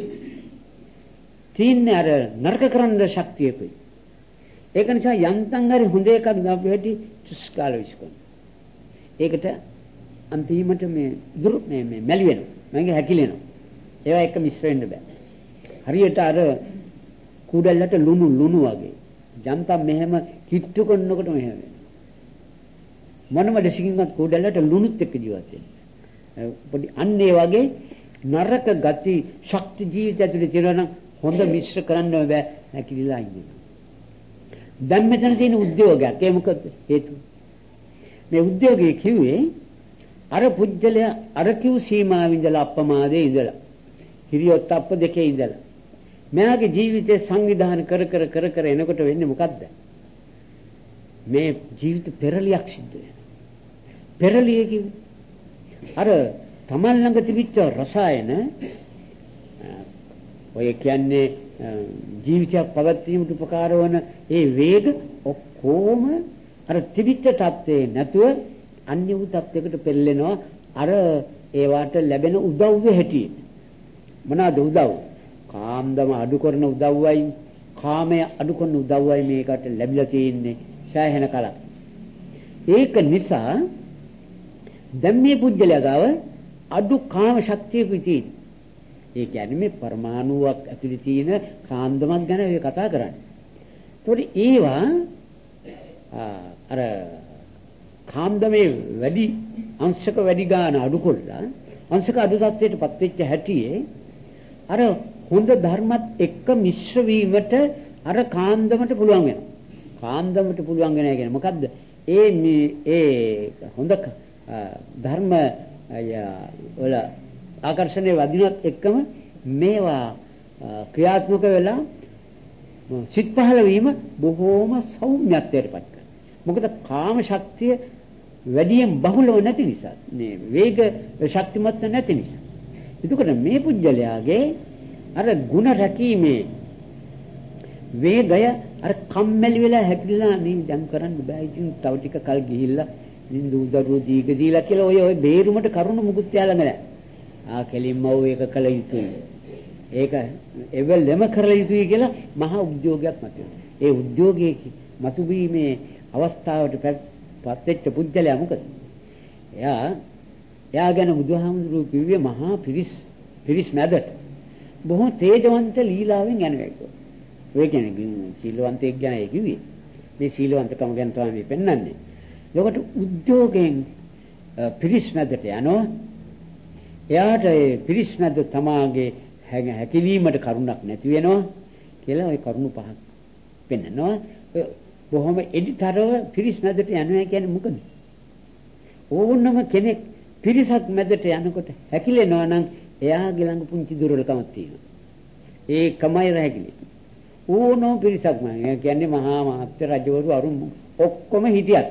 [SPEAKER 1] තින්නේ අර නරක කරන්න ශක්තියකුයි ඒක නිසා යන්තම් හරි හොඳ එකක් දාපු හැටි චුස්කාල විශ්කොන ඒකට අන්තිමට මේ දුරු මේ මේ මැලි වෙනවා මගේ හැකිලෙනවා. ඒවා එක මිශ්‍ර වෙන්න බෑ. හරියට අර කුඩල්ලට ලුණු ලුණු වගේ. යන්තම් මෙහෙම කිට්ටු කරනකොට මෙහෙම මොනම දෙසකින්වත් කුඩල්ලට ලුණුත් එක්ක ජීවත් වෙන්නේ. පොඩි අන්න ඒ වගේ නරක ගති ශක්ති ජීවිතය ඇතුලේ තියෙනවා හොඳ මිශ්‍ර කරන්න බෑ නැකිලිලා ඉන්නේ දැන් මෙතන තියෙන උද්‍යෝගයක්. ඒ මොකද හේතුව? මේ උද්‍යෝගය කිව්වේ අර පුජ්‍යලයා අර කිව් සීමාවෙ ඉඳලා අප්‍රමාදයේ ඉඳලා හිරියොත් අප්ප දෙකේ ඉඳලා මෙයාගේ ජීවිතේ සංවිධානය කර කර කර කර එනකොට වෙන්නේ මොකද්ද? මේ ජීවිත පෙරලියක් සිද්ධ වෙනවා. පෙරලිය කිව්වේ අර තමන් ළඟ තිබිච්ච රසායන ඔය කියන්නේ ජීවිතයක් පවත්වීමට උපකාර වන ඒ වේග ඔක්කොම අර තිබිච්ච தත්ත්වේ නැතුව අන්‍ය වූ தත්ත්වයකට පෙරලෙනවා අර ඒවට ලැබෙන උදව්ව හැටියට. මොනවාද උදව්? කාම්දම අඩු කරන උදව්වයි. කාමය අඩු කරන උදව්වයි මේකට ලැබිලා තියෙන්නේ. සෑහෙන කලක් ඒක නිසා දැන් මේ පුජ්‍යලයා ගාව අඩු කාම ශක්තියකුයි තියෙන්නේ ඒ කියන්නේ මේ පරමාණුවක් ඇතුලේ තියෙන කාන්දමක් ගැන ඔය කතා කරන්නේ. ඒතකොට ඒවා අර කාන්දමේ වැඩි අංශක වැඩි ගාන අඩු කොල්ලා අංශක අඩු තත්ත්වයටපත් වෙච්ච හැටියේ අර හොඳ ධර්මත් එක්ක මිශ්‍ර වීමට අර කාන්දමට පුළුවන් වෙනවා. කාන්දමට පුළුවන් වෙනවා කියන්නේ මොකද්ද? ඒ ඒ හොඳ ධර්ම වල ආකර්ෂණය වදිනවත් එක්කම මේවා ක්‍රියාත්මක වෙලා සිත් පහළ වීම බොහෝම සෞම්‍යත්වයට පත් කරනවා. මොකද කාම ශක්තිය වැඩියෙන් බහුලව නැති නිසා. මේ වේග ශක්තිමත් නැති නිසා. එතකොට මේ පුජ්‍යලයාගේ අර ಗುಣ රැකීමේ වේගය අර කම්මැලි වෙලා හැකිලිලා මේ දැන් කරන්න බෑ ඉතින් තව ටික කල් ගිහිල්ලා ඉතින් දූ දරුවෝ දීග දීලා කියලා ඔය ඔය බේරුමට කරුණ මුකුත් යාළඟ නැහැ. ආ කෙලින්ම ඒක කළ යුතුයි. ඒක එවෙලෙම කරලා යුතුයි කියලා මහා උද්‍යෝගයක් මතුවෙනවා. ඒ උද්‍යෝගයේ මතුවීමේ අවස්ථාවට පත් වෙච්ච පුජ්‍යලයා මොකද? එයා එයා ගැන බුදුහාමුදුරුවෝ කිව්වේ මහා පිරිස් පිරිස් මැදට බොහොම තේජවන්ත ලීලාවෙන් යනවා. ඔය කියන්නේ සීලවන්තයෙක් ගැන ඒ කිව්වේ. මේ සීලවන්තකම ගැන තමයි මේ පෙන්වන්නේ. ඒකට උද්‍යෝගයෙන් පිරිස් මැදට යනවා එයාට ඒ පිරිස් මැද තමාගේ හැකිලීමට කරුණක් නැති වෙනවා කියලා ওই කරුණු පහක් පෙන්නනවා. ඔය බොහොම එඩිතරව පිරිස් මැදට යනවා කියන්නේ මොකද? ඕනම කෙනෙක් පිරිසක් මැදට යනකොට හැකිලෙනවා නම් එයාගේ ළඟ පුංචි දුර්වලකමක් තියෙනවා. ඒකමයි රැකිලි. ඕනම පිරිසක් මම කියන්නේ මහා මහත්ය රජවරු අරුම් ඔක්කොම හිටියත්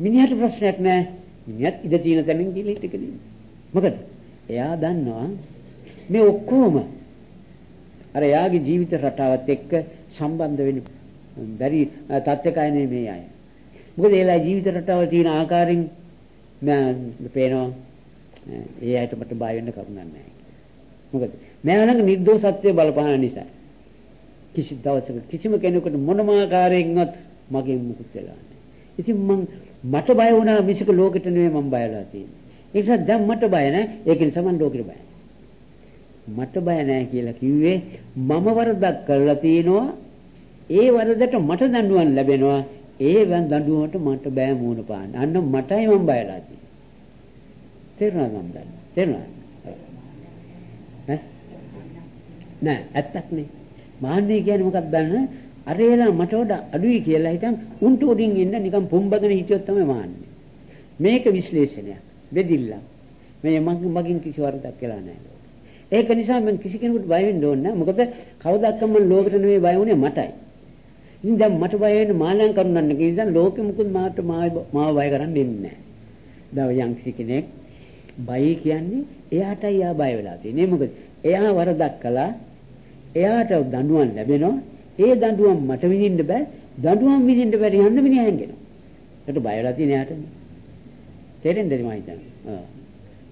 [SPEAKER 1] මිනිහට ප්‍රශ්නයක් නැහැ. මිනිහත් ඉඳ තියෙන තැනින් කියලා හිටකදී. මොකද එයා දන්නවා මේ ඔක්කොම අර එයාගේ ජීවිත රටාවත් එක්ක සම්බන්ධ වෙන්න බැරි තත්ත්වකයනේ මේ අය. මොකද ඒලා ජීවිත රටාවල තියෙන ආකාරයෙන් මම පේනවා ඒ අයට මට බය වෙන්න කරුණක් නැහැ. මොකද මම ළඟ නිර්දෝෂත්වය බලපාන නිසා කිසි දවසක කිසිම කෙනෙකුට මොනම ආකාරයකින්වත් මගෙන් මුකුත් වෙලා නැහැ. ඉතින් මං මට බය වුණා මිසක ලෝකෙට නෙවෙයි මම බයලා තියෙන්නේ. ඒ නිසා දැන් මට බය නැහැ. ඒක නිසා මම ලෝකෙට බයයි. මට බය නැහැ කියලා කිව්වේ මම වරදක් කරලා තිනවා. ඒ වරදට මට දඬුවම් ලැබෙනවා. ඒ දඬුවමට මට බෑ මූණ පාන්න. අන්න මටයි මම බයලා තියෙන්නේ. තේරුණාද මම දන්නේ? තේරුණාද? ඈ? නෑ ඇත්තක් නේ. මාන්නේ කියන්නේ මොකක්ද දන්න? අරේලා මට වඩා අඩුයි කියලා හිතන් උන්ට උඩින් ඉන්න නිකන් පොම්බගෙන හිටියොත් තමයි මාන්නේ. මේක විශ්ලේෂණයක්. බෙදිල්ල. මේ මගින් කිසි වරදක් කියලා නෑ. ඒක නිසා මම කිසි කෙනෙකුට බය වෙන්න ඕනේ නෑ. මොකද කවදාවත් මම ලෝකෙට නෙවෙයි බය වුණේ මටයි. ඉතින් දැන් මට බය වෙන්න මාලම් කරුණන්න කියන ලෝකෙ මුකුත් මාට මාව බය කරන්න දෙන්නේ නෑ. දැන් යම් කිසි කෙනෙක් බය කියන්නේ එයාටයි යා බය වෙලා තියෙන්නේ. මොකද එයා වරදක් කළා එයාට දඬුවම් ලැබෙනවා. ඒ දඬුවම් මට විඳින්න බෑ. දඬුවම් විඳින්න බැරි හන්ද මිනිහා හැංගෙනවා. ඒකට බය වෙලා තියෙන එයාට. තේරෙන්නද මම හිතන්නේ. ආ.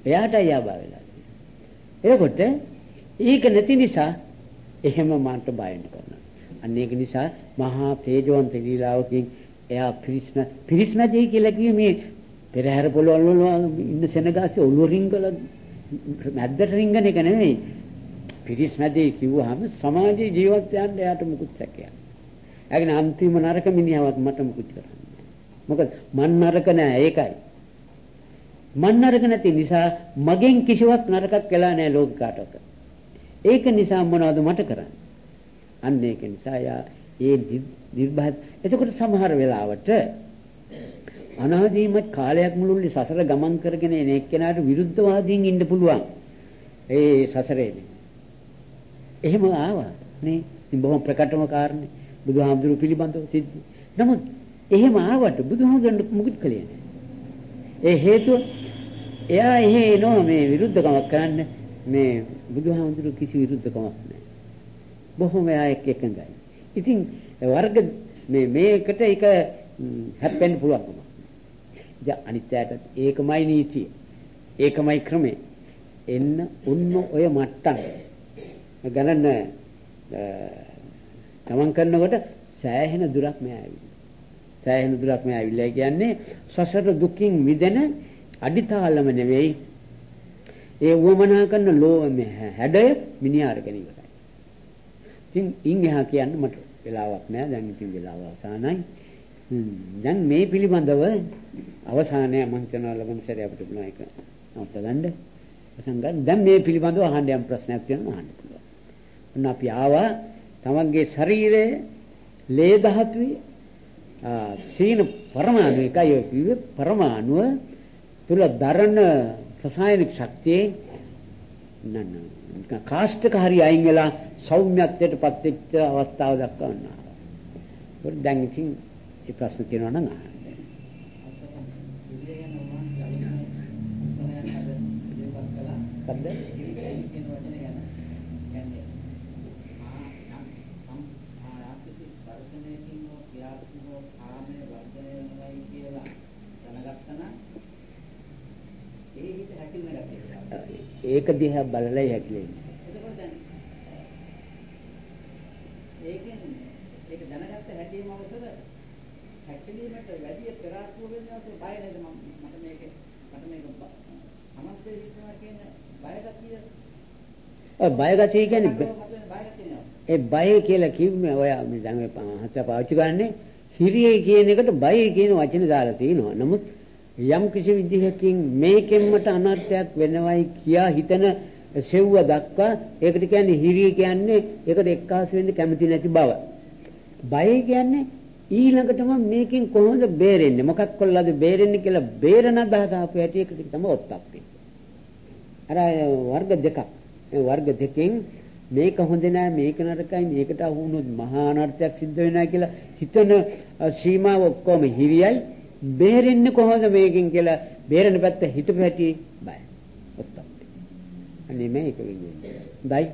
[SPEAKER 1] එයාටයි යා බය වෙලා එතකොට ඒක නැති නිසා එහෙම මන්ට බය වෙන්න කරනවා. අන්න ඒක නිසා මහා තේජවන්ත ලීලාවකින් එයා පිරිස්ම පිරිස්මදී කියලා කිව්වේ මේ පෙරහැර පොළොල් වල ඉන්න සෙනගාසේ ඔළුව රිංගල මැද්දට රිංගන එක නෙමෙයි. පිරිස්මදී කිව්වහම සමාජයේ ජීවත් යන්න එයාට මුකුත් සැකයක්. ඒකනේ අන්තිම නරක මිනිහවත් මට මුකුත් කරන්නේ. මොකද මන් නරක නෑ ඒකයි. මන් නරක නැති නිසා මගෙන් කිසිවක් නරකක් වෙලා නැහැ ලෝක කාටවත්. ඒක නිසා මොනවද මට කරන්නේ? අන්න ඒක නිසා යා ඒ නිර්භය එතකොට සමහර වෙලාවට අනාදීම කාලයක් මුළුල්ලේ සසර ගමන් කරගෙන එන එක්කෙනාට විරුද්ධවාදීන් ඉන්න පුළුවන්. ඒ සසරේදී. එහෙම ආවා නේ. ඉතින් බොහොම ප්‍රකටම කාරණේ බුදුහාමුදුරු පිළිබඳව සිද්ධි. නමුත් එහෙම ආවට බුදුහාමුදුරන් මුකුත් කළේ නැහැ. ඒ හේතුව එයා එහෙ එනවා මේ විරුද්ධකමක් කරන්න මේ බුදුහාමුදුරු කිසි විරුද්ධකමක් නැහැ. බොහොම එයා එක්ක එකඟයි. ඉතින් වර්ග මේ මේකට එක හැප්පෙන්න පුළුවන්. දැන් අනිත්‍යයට ඒකමයි නීතිය. ඒකමයි ක්‍රමය. එන්න උන්න ඔය මට්ටම්. ගණන ගමන් කරනකොට සෑහෙන දුරක් මෙයා ඇවිල්ලා. සෑහෙන දුරක් මෙයා ඇවිල්ලා කියන්නේ සසර දුකින් මිදෙන අඩිතාලම නෙවෙයි ඒ වමනා කරන ලෝ හැඩය මිනිහාර ගැන ඉවරයි. ඉතින් ඉන් එහා කියන්න මට වෙලාවක් නෑ දැන් ඉතින් වෙලාව අවසానයි. දැන් මේ පිළිබඳව අවසානයේ මම හිතනවා ලබන සැරේ අපිට පුළුවන් එක නවත්ත ගන්න. ප්‍රසංගන් දැන් මේ පිළිබඳව අහන්න යම් ප්‍රශ්නයක් තියෙනවා අහන්න පුළුවන්. ඔන්න අපි ආවා තමන්ගේ ශරීරයේ ලේ ධාතුවේ සීන පරමාණු එකයි ඔය කිව්වේ පරමාණුව තුල දරන රසායනික ශක්තියේ නන්න කාස්ටක හරි අයින් වෙලා සෞම්‍යත්වයට පත් වෙච්ච අවස්ථාව දක්වනවා. ඒක දැන් ඉතින් මේ ප්‍රශ්න තියෙනවා නම් අහන්න. කද්ද? ඒක දිහා බලලයි හැකිලෙන්නේ.
[SPEAKER 2] ඒකෙන් ඒක දැනගත්ත හැටිම අවසර හැකිලීමට වැඩි පෙරාත්ම වෙනවා බය නේද මම මට මේක මට මේක සමස්තය හිතනවා කියන බයගතිය
[SPEAKER 1] ඔය බයගතිය කියන්නේ ඒ බය කියලා කිව්වේ ඔය මේ දැන් ඔය හත පාවිච්චි කරන්නේ හිරියේ කියන එකට බය කියන වචනේ දාලා තිනවා. නමුත් යම් කිසි විදිහකින් මේකෙන්මට අනර්ථයක් වෙනවයි කියා හිතන සෙව්ව දක්වා ඒකට කියන්නේ හිරිය කියන්නේ ඒකට එක්කාස වෙන්න කැමති නැති බව. බය කියන්නේ ඊළඟටම මේකෙන් කොහොමද බේරෙන්නේ මොකක් කළාද බේරෙන්නේ කියලා බේරන අදහස ආපු හැටි එක තමයි ඔත්තප්පි. අර වර්ග දෙකක්. මේ වර්ග දෙකෙන් මේක හොඳ නෑ මේක නරකයි මේකට අහු වුණොත් මහා අනර්ථයක් සිද්ධ වෙනවා කියලා හිතන සීමාව ඔක්කොම හිරියයි බේරෙන්නේ කොහොමද මේකෙන් කියලා බේරෙන පැත්ත හිතපු හැටි බය. ඔත්තම්. අනේ මේක වෙන්නේ. බයි.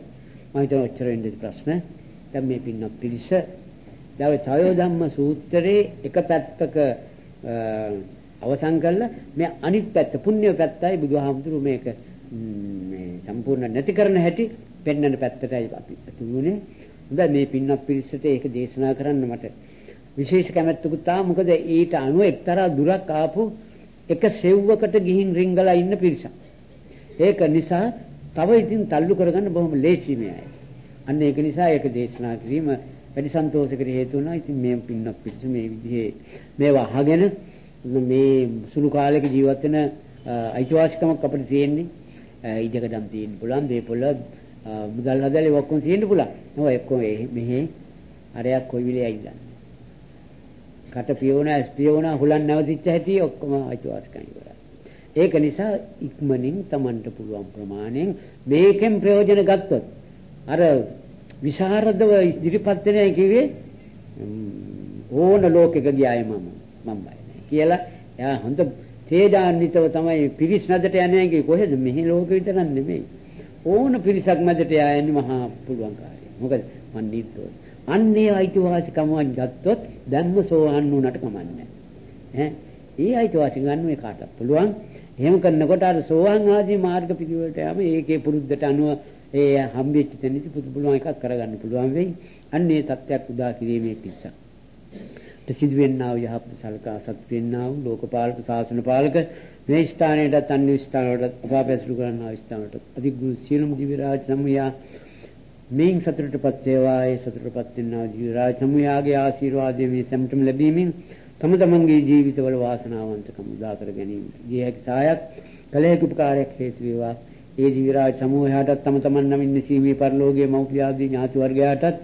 [SPEAKER 1] මම හිතන ඔච්චර වෙන්නේ ප්‍රශ්න. දැන් මේ පින්නක් පිළිස දැන් තයෝ ධම්ම සූත්‍රයේ එක පැත්තක අවසන් කළා මේ අනිත් පැත්ත පුණ්‍ය පැත්තයි බුදුහාමුදුරු මේක මේ සම්පූර්ණ නැති කරන හැටි පෙන්වන පැත්තටයි අපි තුනේ. හොඳයි මේ පින්නක් පිළිසට ඒක දේශනා කරන්න මට විශේෂ කැමැත්තකුත් තා මොකද ඊට අනුව එක්තරා දුරක් ආපු එක සෙව්වකට ගිහින් රිංගලා ඉන්න පිරිසක්. ඒක නිසා තව ඉතින් තල්ලු කරගන්න බොහොම ලේසි නෑ. අන්න ඒක නිසා ඒක දේශනා කිරීම වැඩි සන්තෝෂයකට හේතු වුණා. ඉතින් මේ පින්නක් පිටස මේ විදිහේ මේවා අහගෙන මේ සුළු කාලයක ජීවත් වෙන අයිතිවාසිකමක් අපිට තියෙන්නේ. ඉඩකඩම් තියෙන්න පුළුවන්, දේපොළ මුදල් හදලා ඔක්කොම තියෙන්න පුළුවන්. ඔය ඔක්කොම මෙහි අරයක් කොයි විලේ ඇවිල්ලා. කට පියවුණා, ස්පියවුණා, හුලන් නැවතිච්ච හැටි ඔක්කොම අයිතිවාසිකම් ඉවරයි. ඒක නිසා ඉක්මනින් Tamanට පුළුවන් ප්‍රමාණයෙන් මේකෙන් ප්‍රයෝජන ගත්තොත් අර විශාරදව ඉදිරිපත් වෙන කිව්වේ ඕන ලෝකෙක ගියාය මම මම කියලා එයා හොඳ තේජාන්විතව තමයි පිරිස් මැදට යන්නේ කොහෙද? මෙහි ලෝකෙ විතරක් නෙමෙයි. ඕන පිරිසක් මැදට යන්නේ මහා පුළුවන් කාර්යය මොකද? මන් නිර්දෝෂ. අන්නේ අයිතිවාසිකමක් ගත්තොත් දැන්ම සෝහන් වුණාට කමන්නේ ඈ ඒ අයිතිවාසිකම් ගන්න මේ කාටත් පුළුවන් එහෙම කරනකොට අර සෝහන් ආදී මාර්ග පිළිවෙලට යම ඒකේ පුරුද්දට අනුව ඒ හම්බෙච්ච තැනදී පුදු පුළුවන් එකක් කරගන්න පුළුවන් වෙයි. අන්නේ තත්ත්වයක් උදා කිරීමේ පිස්සක්. සිදු වෙන්නා වූ යහපත් සලකා සත් වෙන්නා වූ ලෝකපාලක ශාසන පාලක මේ ස්ථානයටත් අන්‍ය ස්ථානවලට අපාපැසුරු කරන්නා ස්ථානවලට අධිගුරු සියලුම දිව්‍ය රාජ සමුයා මේන් සතුටටපත් වේවා ඒ සතුටටපත් වෙනා දිව්‍ය රාජ සමුයාගේ ආශිර්වාදයෙන් මේ සම්පතම ලැබීමෙන් තම තමන්ගේ ජීවිතවල වාසනාවන්තකම් උදා කර ගැනීම. ජීයක සායක් කලේක උපකාරයක් හේතු වේවා. ඒ දිවිරාජ සමූහයාටත් තම තමන් නමින් නිසීමේ පරිලෝකයේ මෞපිය ආදී ඥාති වර්ගයාටත්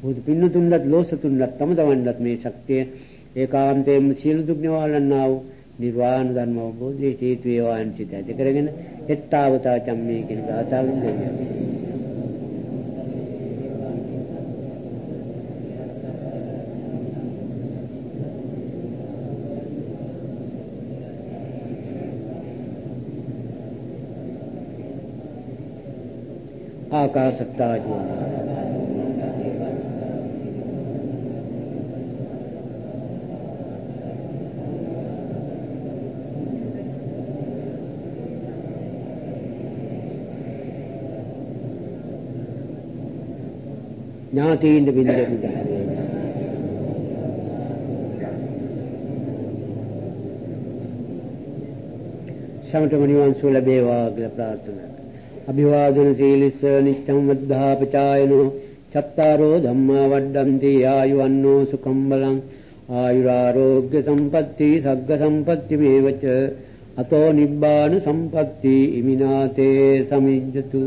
[SPEAKER 1] බුදු පින්නතුන්වත් ලෝසතුන්වත් තම තමන්වත් මේ ශක්තිය ඒකාන්තයෙන්ම සියලු දුක් නිවාලන්නා වූ නිර්වාණ ධර්ම අවබෝධයේ හේතු වේවා අන්සිත ඇති කරගෙන එත්තාවතා චම්මේ කියන ගාථාවෙන් දෙවියන් ආකාශත්තා ඥාතීන්ද බින්ද බින්ද සමතම නිවන් සුව ලැබේවා කියලා ප්‍රාර්ථනා අභිවාදන සීලිස්ස නිච්ඡං වද්ධාපචායනෝ චත්තාරෝ ධම්මා වඩ්ඩಂತಿ ආයුවන්නෝ සුඛම් බලං ආයුරාෝග්‍ය සම්පatti සග්ග සම්පatti මේවච අතෝ නිබ්බාන සම්පatti ඉමිනාතේ සමිජ්ජතු